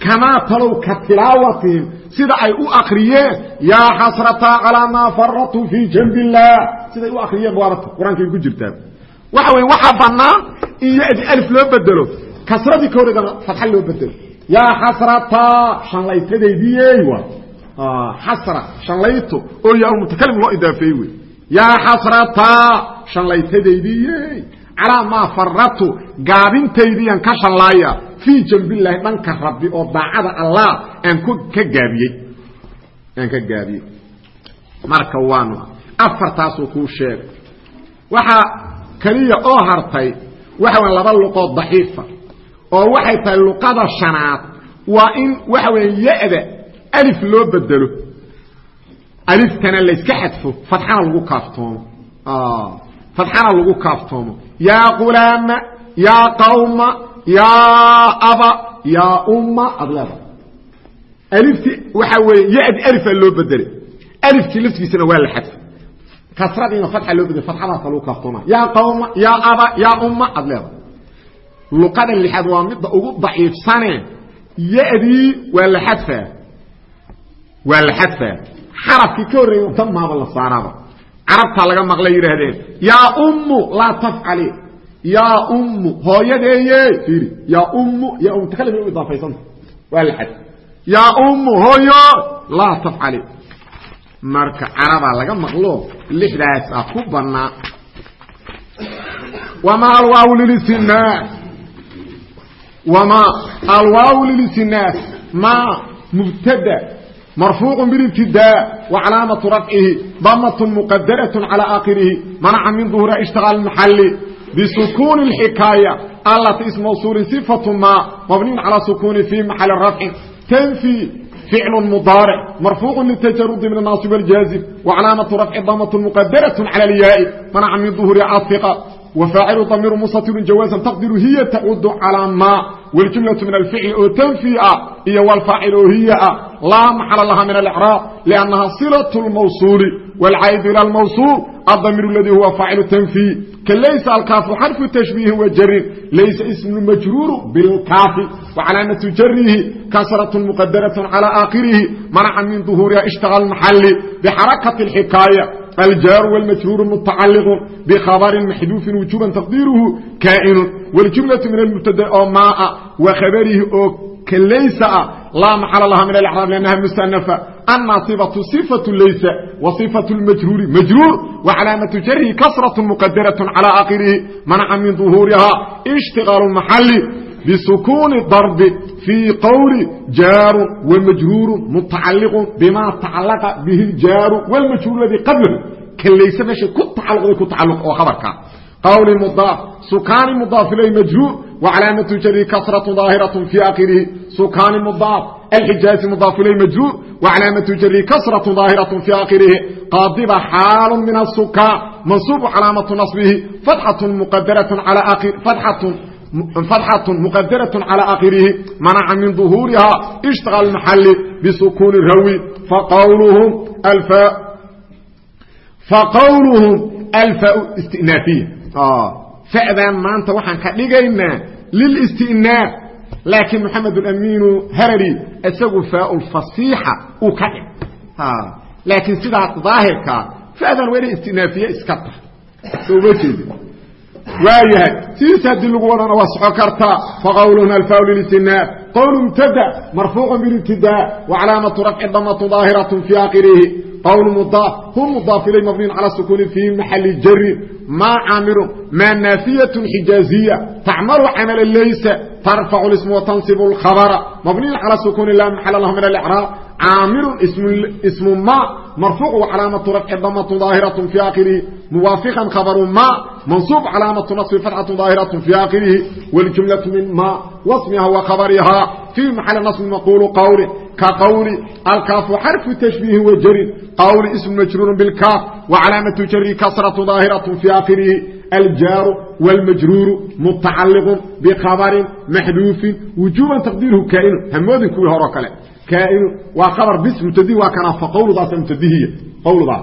kamaa talow ka tilaawatihim sida ay u akriyeen yaa xasrataa calaa maa faratuu fii janbi illaah siday u akriyeen waabata qur'aankay ku jirtaa waxa weya waxaa bannaan in yadi alif loo bedelo kasradii ka horreydana fatxa loo bedelo yaa xasrataa shanlaytadaydiyey waa xasra shanlayto oo yaa mutakalim loo idaafeey wey yaa xasrataa shanlaytadaydiyey calaa maa faratu gaabintaydiian ka shallaaya fii janbillaahi dhanka rabbi oo daacada allah aan ka gaabiyey. Aan ka gaabiyey. Marka waanu afartaasuu kuu sheegay. Waxaa keliya oo hartay waxa weya laba luqood daciifa oo waxay tahay luqada shanaad waa in waxa weya ya-da alif loo bedelo aliftana layska xadfo fatxana lagu kaaftoomo. Fatxana lagu kaaftoomo yaa qulaama yaa qawma yaa aba yaa umma aad leeda alifti waxaa weeye ya-di alifaa loo bedelay alifkii laftigiisana waa la xadfay. Kasradiina fatxa loo bedelay fatxadaasa lagu kaaftooma yaa qawma yaa aba yaa umma aad leeda luqada lixaad waa midda ugu daciifsane. Ya-dii waa la xadfaa waa la xadfaa xarafkii ka horreeyey damaaba la saaraaba carabtaa laga maqlay yidhaahdeen yaa ummu laa tafcali. Yaa ummu hooyadeeye. Fiiri yaa ummu yaa um takalima u idaafaysanta waa la yaa ummu hooyo laa tafcali. Marka carabaa laga maqlo lixdaas ku banaa wma alwaaw lilisinaas wma alwaaw lilisinaas ma mubtada marfuuq biاbtidaa wacalaamaةu rafcihi damt muqadaraة calى akhirihi manaca min duhura ishtiqaal maxali bisukuuni اxikaaya alati ism mawsuulin صifaة ma mabniyn calى sukuni fi maxali rafcin tanfi ficl mdaarc marfuuq ltajarudi min الnaasib اljaazim wacalaamaةu rafci damt muqadaraة calى اlyaai manaca min duhuri cafiqa وفاaciل ضمير mstir jawاaزا تqدر hiy تcud calى ma والجuملة min الفعل oo تنفي ah iyo والفاacل oo hiy ah laa مaحل لha min الإعراab لأنha صلة الموصuل والcاaد ilى الموصuل الضمير الذي huوa فاacل lays akaafu xarfu tashbiihi wa jarin laysa ismu majruuru bilkaafi wacalaamatu jarihi kasratu muqadaratun calaa aakhirihi manaca min duhuuriha ishtaqa almaxalli bixarakati alxikaaya aljaaru wاlmajruuru mutacaliqun bikhabarin maxduufin wujuban taqdiiruhu kaa'inun wاljumlatu min almubtada oo maaa wa khabarihi oo kalaysa ah laa maxala laha min alacraab liannaha musanafa annaasibatu sifatu laysa wa sifatu lmajruuri majruur wa calaamatu jarhi kasratu muqadaratun calaa akhirihi manaca min duhuurihaa ishtiqaalu maxali bisukuuni darbi fii qowli jaarun wamajruurun mutacalliqun bimaa tacallaqa bihi ljaaru wlmajruur ladii qablahu ka layse meeshay ku tacalluqday ku tacalluq oo habarkaa qowli mudaaf sukaani mudaaf ilay majruur wacalaamatu jari kasratu daahiraة fii akhirihi sukaani mudaaf alxijaazi mudaaf ilay majruur wacalaamatu jari kasratu daahiraة fii akhirihi qaadiba xaalu min asukaan mansuubu calaamatu nasbihi fatxatu muqadaraة calى fatxatu فتحة مqdرة على آkخرihi منca min ظهوuriha اشhتغى المحل بسkون الrwي faqwlهm alفاء استئناaفية fa'dan maanta waxaan ka dhigaynaa lilistinaa laakiin maxamedulamiinu harari isagu faaulfasiixa uu ka dhig laakiin sidaas daahirkaa fa'dan waa inay istinaafiye iska tahay soo ma jeedin waayahay sidiisa haddii lagu wadana waa soco kartaa faqawluhuna alfaw lilistinaa qowl mubtada marfuucu bilibtidaa wacalaamatu rafci damatu daahiratu fii akhirihi qowl mudaaf hu mudaaf ilay mabniyun cala sukuuni fii maxali jarin maa caamirun maa naafiyatun xijaaziya tacmalu camala laysa tarfacu lismu watansibu lkhabara. Mabniyun cala sukuuni laa maxala lahu min alcraab caamiru ismu ma marfuuc wacalaamatu rafci damatu daahiraة fii akhirihi muwaafiqan khabaru ma منصوب cلاaمة نصب فتحة ظاaهرة في آkخرihi والجuملة من mا وصمha وkخبرha في محل نصب مقول qول kaقول الكاف xرف تشبيه وjrin qول اسم مجrور بالكاف وعلاaمة jر كسرة ظاaهرة في آkخرihi الjاaر والمجrور متacلق بخبر محdوف وuجوبا تقديرhu kاn hmoodin kuwii horo kale kاn waa abr bis mubtadi waa kana fa qawludaasa mubtadihiya qawludaa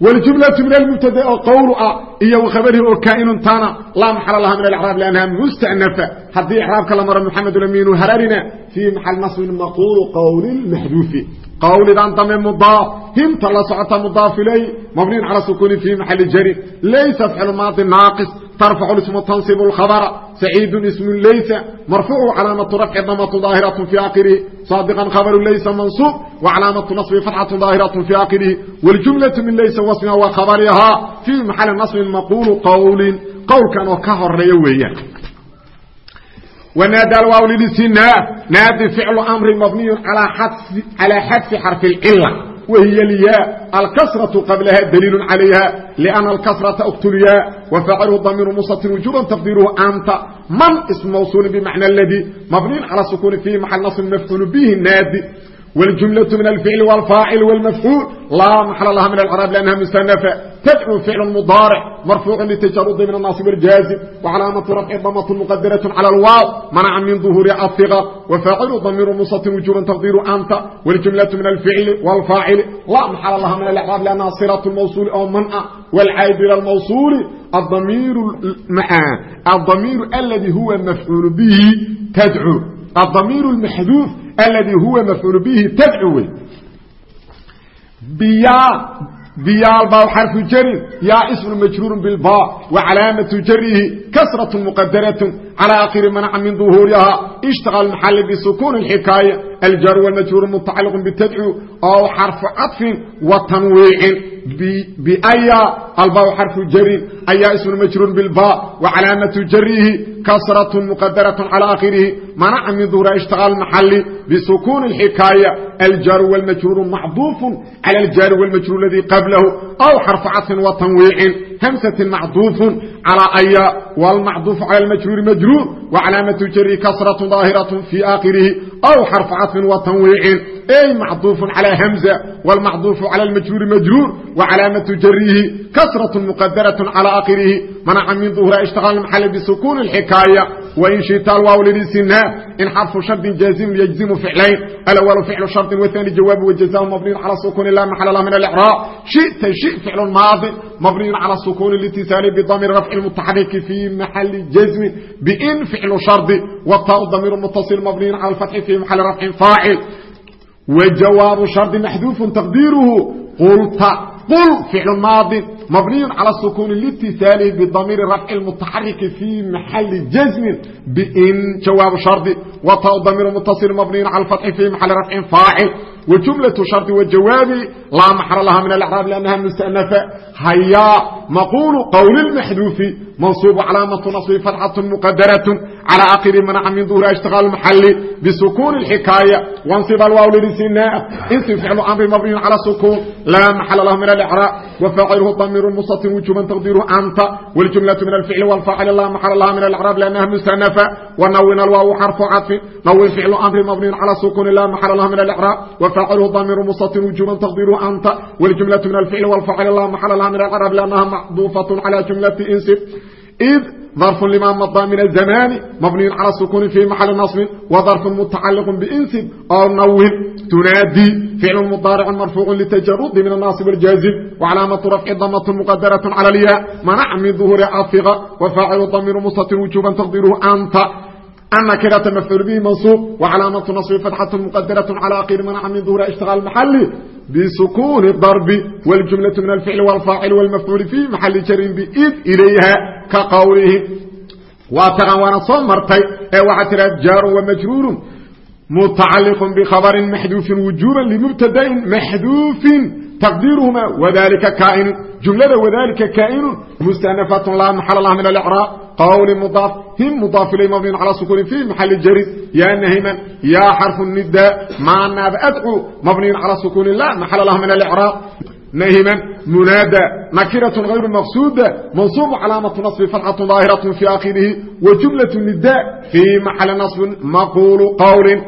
wljumla jumla mubtada oo qawlu ah iyo wkhabarihi oo kaa'inun taana laa maxala laha min alcraab lannaha mustanafa haddii icraabka la maro maxamed amiinu hararina fii maxal nasbin maqulu qawli maxduufi qawlidan dambe mudaaf himta la socota mudaaf ilay mabniin cala sukuuni fii maxali jari laysa ficlu maadi naaqis ترفع اسم تنصب الخبر سعيد اسم ليس مرفوع علامة رفع ضمة ظاهرة في آخره صادقا خبر ليس منصوب وعلامة نصب فتحة ظاهرة في آخره والجملة من ليس واسمها وخبرها في محل نصب مقول قول قول كان وكهر ريويا ونادى الواو للسناء نادي فعل أمر مبني على حذف على حذف حرف العلة وهي الياء الكسرة قبلها دليل عليها لأن الكسرة أكت الياء وفعله ضمير مستر وجوبا تقديره أنت من اسم موصول بمعنى الذي مبني على سكون فيه محل نصب مفعول به النادي والجملة من الفعل والفاعل والمفعول لا محل لها من العرب لأنها مستنفة تدعو فعل مضارع مرفوع للتجرد من الناصب الجازم وعلامة رفع ضمة مقدرة على الواو منع من ظهور الثقة وفاعل ضمير مستر وجوبا تقدير أنت والجملة من الفعل والفاعل لا محل لها من الإعراب لأنها صلة الموصول أو منع والعائد إلى الموصول الضمير الضمير الذي هو مفعول به تدعو الضمير المحذوف اladي huwa mafcuul bihi tadcu wey. Biyaa biyaal baa xarfu jari yaa ismu majruur bilba wa calaamatu jarihi kasrat muqadaratun calى akhiri manca min duhuuriha ishtaqa maxali bisukuuni xikaaya aljar wlmajruur mutacaliq bitadcu ow xarfu caطfin wa tanwiicin baya alba xarfu jarin ayaa ismu majruur bilba wa calaamatu jarihi kasraة muqadaraة calى akhirihi manaca min duhuriha ishtaqa maxali bisukuuni xikaaya aljar wlmajruur macduuf calى aljaari wlmajruur ladii qablahu aw xarfu caطfin wa tanwiicin hmسة macduuf calى aya wlmacduuf calى majruuri majruur وcalaamaة jri kasraة ظaahiraة fي akhirihi أw xarف caطفi وtanwiicin y macduuf calى hmزة wاlmacduuf calى اmajruuri majruur وcalaamaة jarihi kasraة mqadaraة calى akhirihi manaca min ظuhra اshتغل maxal bsukun الxikaaya وin shita alwaaw lsina in xarفu shardi jaazimu yجzimu ficlayn alأwl ficlu shardi wثani jawaab wjaزah mabniy calى sukun la maxal lah min اlإcrاab شita shi ficl maadi mabniy calى الsukun اlاtisaali bdmir rafc mutaxariki fi maxali jزmi bin ficl shardi wta damiir mutaصil mabniy calى اfathi fi maxali rafci faacil wjawaabu shardi maxduufu taqdiiruhu qulta qul ficl maadi mabniy calى الsukun lاtisaalihi bdamiir rafci mutaxariki fi maxali jزmi bin jawaabu shardi wta damiir mutaصil mabniy calى اfathi fi maxali rafci faacil وجملة شرط وجوابي لا محر لها من الإعراب لأنها مستأنفة هيا مقول قول المحذوف منصوب علامة نصب فتحة مقدرة على آخر منع من ظهور اشتغال المحل بسكون الحكاية وانصب الواو للسناء انصب فعل أمر مبني على سكون لا محل له من الإعراب وفاعله ضمير مستتر وجوبا تقديره أنت والجملة من الفعل والفاعل لا محل لها من الإعراب لأنها مستأنفة ونون الواو حرف عطف نون فعل أمر مبني على سكون لا محل لها من الإعراب وفاعله ضمير مستتر وجوبا تقديره أنت والجملة من الفعل والفاعل لا محل لها من الإعراب لأنها معطوفة على جملة انصب id darfu lima madaa min azamani mabniyun cala sukuuni fii maxali nasbin wa darfun mutacaliqun biinsin oo nawin tunaadii ficlun mudaaricun marfuucun litajarudi min annaasib aljaazim wacalaamatu rafci damatun muqadaratun cala lya manac min duhuuri afiqa wafaacilu damiiru mustatir wujuuban taqdiruhu anta النكرة مفعول به منصوب وعلامة نصب فتحة مقدرة على آخر منع من ظهور اشتغال محلي بسكون الضرب والجملة من الفعل والفاعل والمفعول في محل جر بإذ إليها كقوله واتغن وانا صمرتي وعترى جار ومجرور متعلق بخبر محذوف وجوبا لمبتدا محذوف تقديرهما وذلك كائن جملة وذلك كائن مستأنفة لا محل الله من الإعراب قول مضاف هم مضاف إليه مبني على سكون في محل الجر يا نهما يا حرف النداء ما ناب أدعو مبني على سكون لا محل الله من الإعراب نهما منادى نكرة غير مقصودة منصوب علامة نصب فتحة ظاهرة في آخره وجملة النداء في محل نصب مقول قول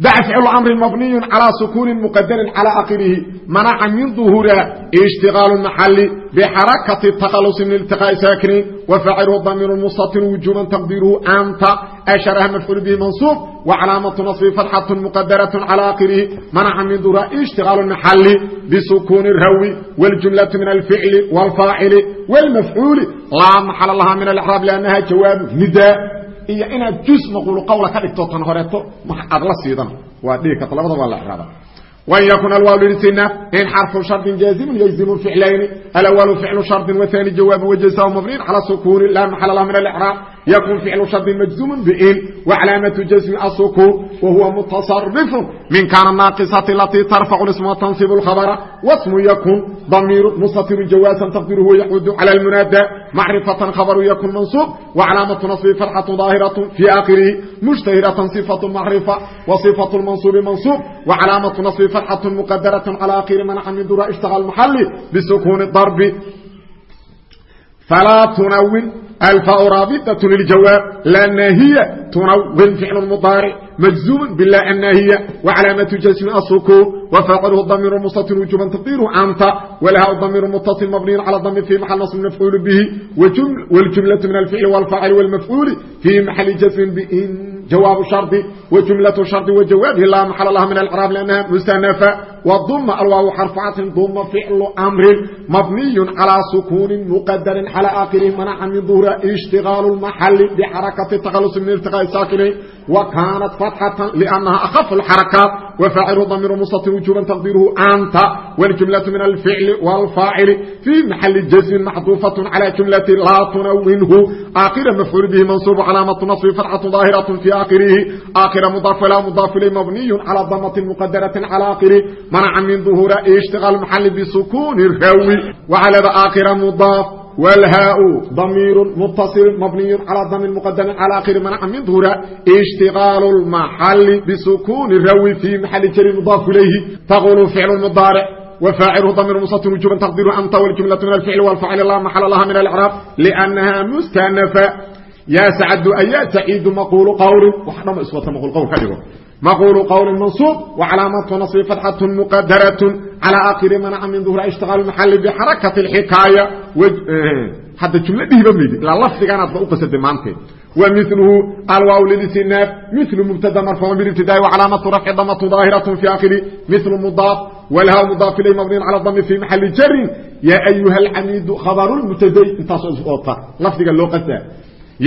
دع فعل أمر مبني على سكون مقدر على آخره منع من ظهورها اشتغال المحل بحركة التخلص من التقاء ساكنين وفاعله الضمير المستتر وجوبا تقديره أنت أشره مفعول به منصوب وعلامة نصب فتحة مقدرة على آخره منع من ظهورها اشتغال المحل بسكون الروي والجملة من الفعل والفاعل والمفعول لا محل لها من الإعراب لأنها جواب نداء iyo inaad juz maquulu qawla ka dhigto tan horeeto aad la siidana. Waa dhihi karta labadaba waa la raaba wn yakun alwaaw lilisina in xarfu shardin jaazimun yajzimu ficlayni alawaalu ficlu shardin waani jawaab wajasa mabniin cala sukuuni laa maxala lah min alcraab ykun ficlu shard majzuum bin wcalaamatu jasmi asukuun wahuwa mutasarifu min kaana naaqisati latii tarfacu isma tansibu habra wasmu yakun damiiru musatiru jawaasan taqdiruhu yaxudu cala munaada macrifatan khabaru yakun mansuub wcalaamatu naصbi farxatu daahiratu fii akhirihi mushtahiratan sifatu macrifa wa sifatu mansuubi mansuub wcalaamatu naصbi farxatu muqadaratu cala akhiri man xamidura ishtaha maxali bisukuuni darbi falaa tunawin بسكون الضرب فلا تنون الفاء رابطة للجواب لأن هي تنون فعل مضارع مجزوم بالله الناهية وعلامة جسم السكون وفاعله الضمير المستتر وجوبا تطير أنت ولها الضمير المتصل مبني على الضمير في محل نصب مفعول به والجملة من الفعل والفاعل والمفعول jawaabu shardi wa jumlatu shardi wa jawaabihi laa maxala laha min alcraab liannaha musanafa wa duma alwaawu xarfu catrin duma ficlu amrin mabniyun calaa sukuunin muqadarin cala aakhirihi manaca min duhura ishtigaalu lmaxali bixarakati takhalusi min iltiqaai saakinayn wa kaanat fatxatan liannaha akhafu alxarakaat وفاعل ضمير مستتر وجوبا تقديره أنت والجملة من الفعل والفاعل في محل جزم محذوفة على جملة لا تنونه آخر مفعول به منصوب علامة نصب فتحة ظاهرة في آخره آخر مضاف لا مضاف إليه مبني على ضمة مقدرة على آخره منع من ظهور اشتغال المحل بسكون الراوي وعلى آخر مضاف والهاء ضمير متصل مبني على ضم مقدم على آخر منع من ظهور اشتغال المحل بسكون الراوي في محل جر مضاف إليه تقول فعل مضارع وفاعله ضمير مستتر وجوبا تقدير أنت والجملة من الفعل والفعل لا محل لها من الإعراب لأنها مستأنفة يا سعد أي يا سعيد مقول قول وحرم اسوة مقول قول maqulu qwl mansub wcalaamatka nabi fatxat muqadarat calى akiri manaca min duhur ishtiqaal maxali bxarakati xikaaya hadda jumlo dhihiba maydi ilaa lafdigaanaad ba u qasaday maantee wa miluhu alwaaw lisinaaf milu mubtada marfuucun bibtidaai wacalaamatu rafci damatu daahiratun fi akhiri milu mudaaf wlhaa mudaaf ilay mabniin cala dami fi maxali jarin yaa ayuha alcamiidu khabarulmubtaday intaas oota lafdiga loo qasaa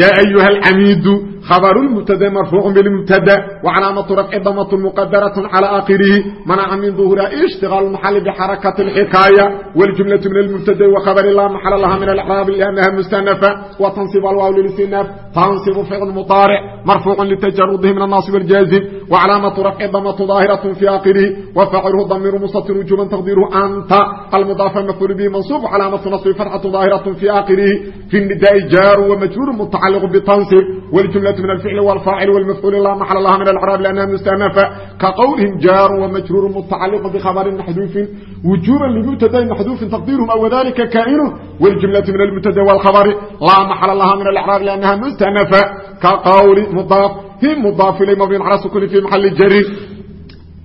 yaa ayuha alcamiidu خبر المبتدا مرفوع بالمبتدا وعلامة رفع ضمة مقدرة على آخره منع من ظهور اشتغال المحل بحركة الحكاية والجملة من المبتدا وخبر لا محل لها من الإعراب لأنها مستنفة وتنصب الواو للاستئناف تنصب فعل مضارع مرفوع لتجرده من الناصب الجازم وعلامة رفع ضمة ظاهرة في آخره وفعله ضمير مستتر وجوبا تقديره أنت المضاف المفعول به منصوب علامة نصب فتحة ظاهرة في آخره في النداء جار ومجرور متعلق بتنصب والجملة من الفعل والفاعل والمفعول لا محل لها من الإعراب لأنها مستأنفة كقولهم جار ومجرور متعلق بخبر محذوف وجوبا لمبتدا محذوف تقديرهم أو ذلك كائن والجملة من المبتدا والخبر لا محل لها من الإعراب لأنها مستأنفة كقول مضاف هم مضاف إليه مبني على سكون في محل جر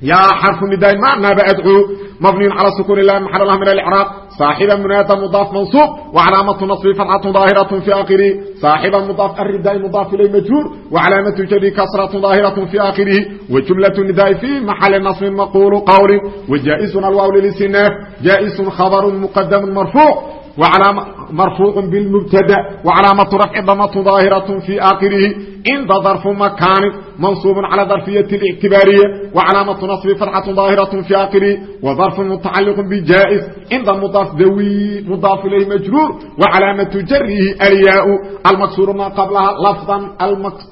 يا حرف النداء معنى بأدعو مبني على سكون الله محل لها من الإعراب صاحبا منادى مضاف منصوب وعلامة نصب فتحة ظاهرة في آخره صاحبا مضاف الرداء مضاف إليه مجرور وعلامة جر كسرة ظاهرة في آخره وجملة النداء في محل نصب مقول قول وجائز الواو للاستئناف جائز خبر مقدم مرفوع وعلامة مرفوع بالمبتدا وعلامة رفع ضمة ظاهرة في آخره عند ظرف مكان منصوب على ظرفية الاعتبارية وعلامة نصب فتحة ظاهرة في آخره وظرف متعلق بجائز عند مضاف ذوي مضاف إليه مجرور وعلامة جره الياء المكسور ما قبلها لفظا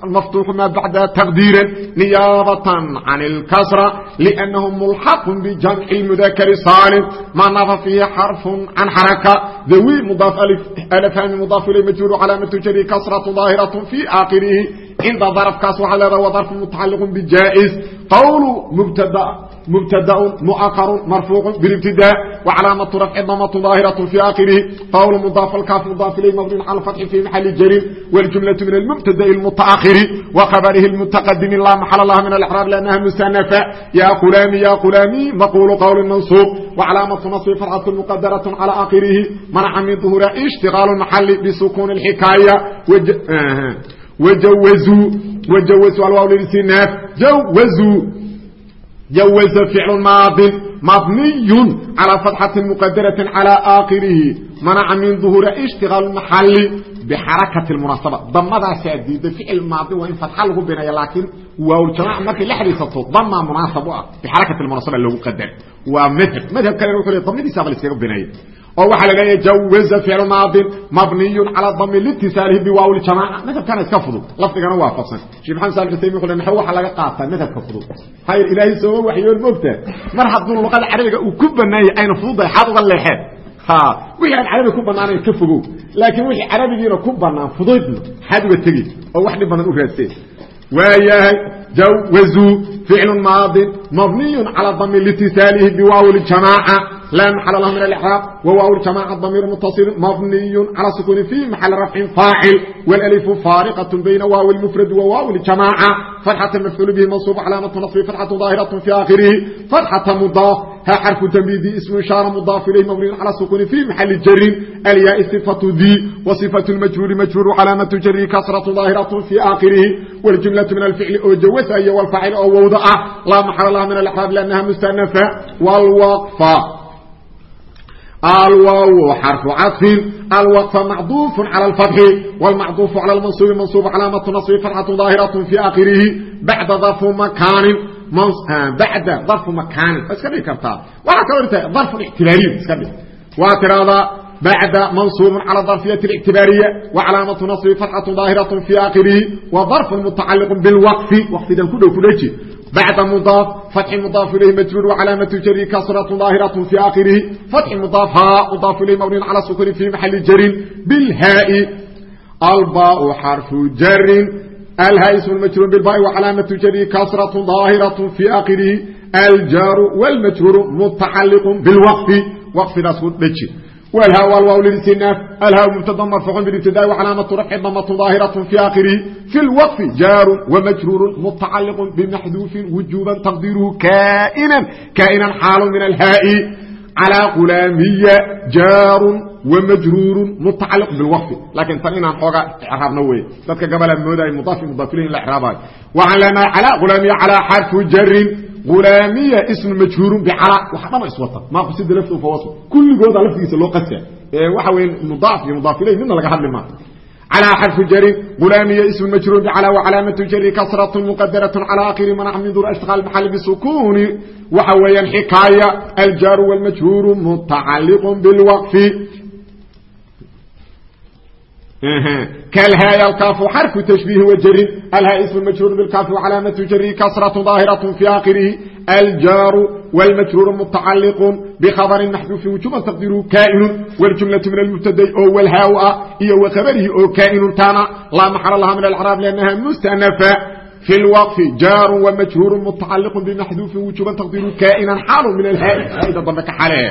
المفتوح ما بعدها تقديرا نيابة عن الكسرة لأنه ملحق بجمع المذكر السالم ما نضف فيه حرف عن حركة ذوي مضاف ألف ألفان مضاف إليه مجرور علامة جره كسرة ظاهرة في آخره cinda darafkaas waxaa leedaha waa darfu mutacaliqun bijaa-is qawlu mubtada mubtadaun muakarun marfuucun bilibtidaa wa calaamatu rafci damatu daahiratu fii akhirihi qawlu mudaaf alkaaf mudaaf ilayh mabniun cala alfatxi fii maxali jariir waljumlatu min almubtada'i almutaakhiri wa khabarihi almutaqadimi laa maxala laha min alexraab liannaha musanafa yaa khulaami yaa khulaami maqulu qawli mansuuq wa calaamatu nasbi farcatu muqadaratun cala akhirihi manaca min duhura ishtigaalu maxali bisukuuni alxikaaya wjawazuu wjawazuu alwaaw lilisinaaf jawazuu jawaza ficlu maadin mabniyun calaa fatxatin muqadaratin calaa aakhirihi manaca min duhuura ishtiqaalu maxalli bixarakati lmunaasaba damadaasaa diida ficil maadin waa in fatxa lagu binaya laakiin waawljamaac markay la xidhiisato damaa munaasab u ah bixarakati lmunaasaba loogu qadar waa madhab madhab kalena wuxuu le damadiisaaba la iskaga binaya oo waxaa laga yajawza ficlu maadin mabniyun calaa dami litisaalihi biwaaw ljamaaca madhabkana iska fudud lafdigana waafaqsan shekh maxamed sal usaimi wuxu le naxw waxaa laga qaataa madhabka fudud? Hayr ilaahay sooma waxyoon moogtaa mar hadduu luqada carabiga uu ku banaan yahay ayna fududahay xaad uga leexeen. Wixii aan carabi ku banaanayn ka fogow. Laakiin wixii carabigiina ku banaan fudaydna xaad uga tegi oo wax dhib badan u raadse waayahay jawazuu ficlu maadin mabniyu calaa dami litisaalihi biwaaw ljamaaca لا محل له من الإحراب وواو الجماعة ضمير متصل مبني على سكون في محل رفع فاعل والألف فارقة بين واو المفرد وواو الجماعة فتحة المفعول به منصوب علامة نصب فتحة ظاهرة في آخره فتحة مضاف ها حرف تمييز اسم إشارة مضاف إليه مبني على سكون في محل جر الياء صفة ذي وصفة المجهول مجهول علامة جر كسرة ظاهرة في آخره والجملة من الفعل أو جوز أي والفاعل أو وضع لا محل لها من الإحراب لأنها مستأنفة والوقفة الواو حرف عطف alwaaw xarfu cadfin alwaqfa macduufu cala alfatxi wlmacduufu cala lmansuubi mansuub calaamatu nasbi fatxatu daahiratu fi akhirihi bacda darfu makaanin bacda darfu makaanin waa iska dhigi kartaa waxaa kaloo dhigtahay darfun ictibaariya iska dhig waa tidhahdaa bacda mansuubun cala darfiyati اlictibaariya wa calaamatu nasbi fatxatu daahiratu fi akhirihi wa darfun mutacaliqu bilwaqfi waqfidan ku dhow ku dheji bacda mudaaf fatxi mudaaf ilayhi majruur wacalaamatu jarhi kasratu daahiratu fii aakhirihi fatxi mudaaf haa mudaaf ilayhi mabniin cala sukuni fii maxali jarin bilhaai albaau xarfu jarin alhaa ismu majruur bilbaai wacalaamatu jarhi kasratu daahiratu fii aakhirihi aljaaru wاlmajruuru mutacaliqu bilwaqfi waqfigaas ku dheji والhا والواو للاستئناف الhا مبتدا مرفوع بالابتداء وعلامة رفع ضمة ظاهرة في آخره في الوقف جار ومجرور متعلق بمحذوف وجوبا تقديره كائنا كائنا حال من الهاء على غلامية جار ومجرور متعلق بالوقف لكن تنين عن حوغا اعرابنا وي dadka gabala mooday mudaaf mudaaf ilayhi la ixraabay waxaan leenahay ala غلامية على حرف ulaamiya ismu majhuurun bicala wax dhaba iswata. Maa qusida laftu fawasl kulligooda laftigiisa loo qasa ee waxa weeye mudaaf iyo mudaaf ilayh midna laga hadli maayo calaa xarfu jarin ulaamiya ismu majruurun bicala wacalaamatu jari kasratu muqadaratun cala akhiri man xmidur ashtaal maxali bisukuuni. Waxa weeyaan xikaaya aljaaru wاlmajhuuru mutacaliqu bilwaqfi klhaaya kaafu xarfu tashbiihi wajarin alhaa ismu majruur bikaafi wcalaamatu jarihi kasratu daahiratu fii akhirihi aljaaru wاlmajruuru mutacaliqun bikhabarin maxduufin wujuban taqdiru kaa'inun wاljumlatu min almubtaday oo walhaaw ah iyo wakhabarihi oo kaa'inun taana laa maxal laha min alcraab lanaha mustanafa fi lwaqfi jaaru wamajruuru mutacaliqu bimaxduufin wujuban taqdiru kaa'ina xaalu min alhaai aida dambe ka xale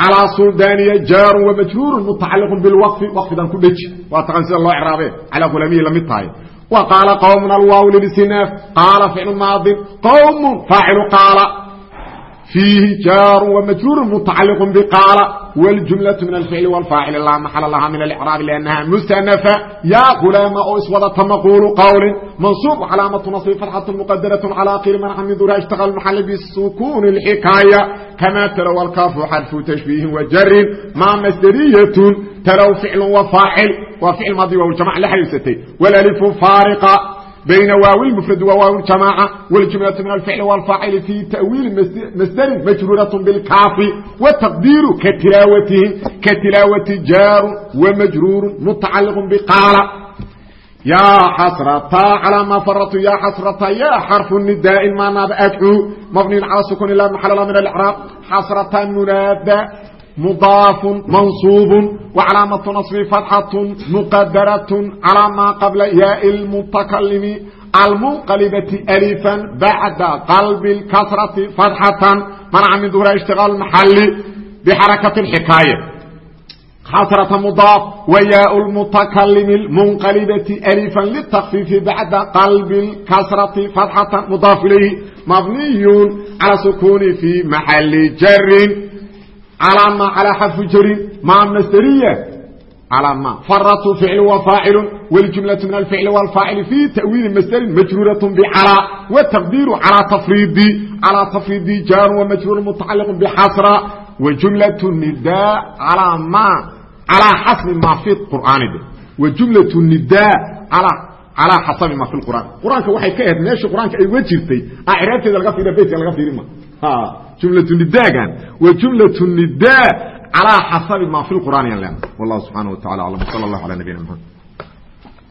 calaa suldaaniya jaarun wa majruurun mutacaliqun bilwafi waqfidan ku dheji waa taqan sida loo craabee calaa gulaamiyay la mid tahay wa qaala qowmun alwaaw lilistinaaf qaala ficlu maadin qowmun faacilu qaala ماض قوم فاعل قال فيه جار ومجرور متعلق بقال والجملة من الفعل والفاعل لا محل لها من الإعراب لأنها مستأنفة يا غلام أو اسودة مقول قول منصوب علامة نصب فتحة مقدرة على آخر من عن ذرها اشتغل المحل بالسكون الحكاية كما ترى الكاف حرف تشبيه وجر مع مصدرية ترى فعل وفاعل وفعل ماضي والجماعة لحيستي والالف bayna waawil mufrad waa waaw jamaca wljumlatu min alficli wاlfaacili fi tawiili masdarin majruurat bاlkaafi wa taqdiiru katilaawatihim katilaawati jaarun wamajruurun mutacaliqu bqaala yaa xasrataa calaa maa faratu yaa xasrataa yaa xarfu nidaa'in maanaaba adcuu mabniyin calaa sukun ila maxalala min alcraaq xasrataa munaada مضاف منصوب وعلامة نصب فتحة مقدرة على ما قبل ياء المتكلم المنقلبة ألفا بعد قلب الكسرة فتحة منع من ظهر اشتغال محل بحركة الحكاية حسرة مضاف وياء المتكلم المنقلبة ألفا للتخفيف بعد قلب الكسرة فتحة مضاف إليه مبني على سكون في محل جر على ما على حرف جر مع المصدرية على ما فرط فعل وفاعل والجملة من الفعل والفاعل في تأويل مصدر مجرورة بعلى والتقدير على تفريد على تفريد جار ومجرور متعلق بحسرة وجملة النداء على ما على حسب ما في القرآن ده وجملة النداء على على حسب ما في القرآن القرآن كوحي كهد ماشي القرآن كأي وجرتي أعرابتي ذا الغفير بيتي الغفير jumla nidaagan wa jumla nidaa calaa xasabi ma fi qur'aan yan lena wallahu subxaana wa tacala alam. Sal allah ala nabiyina mxamed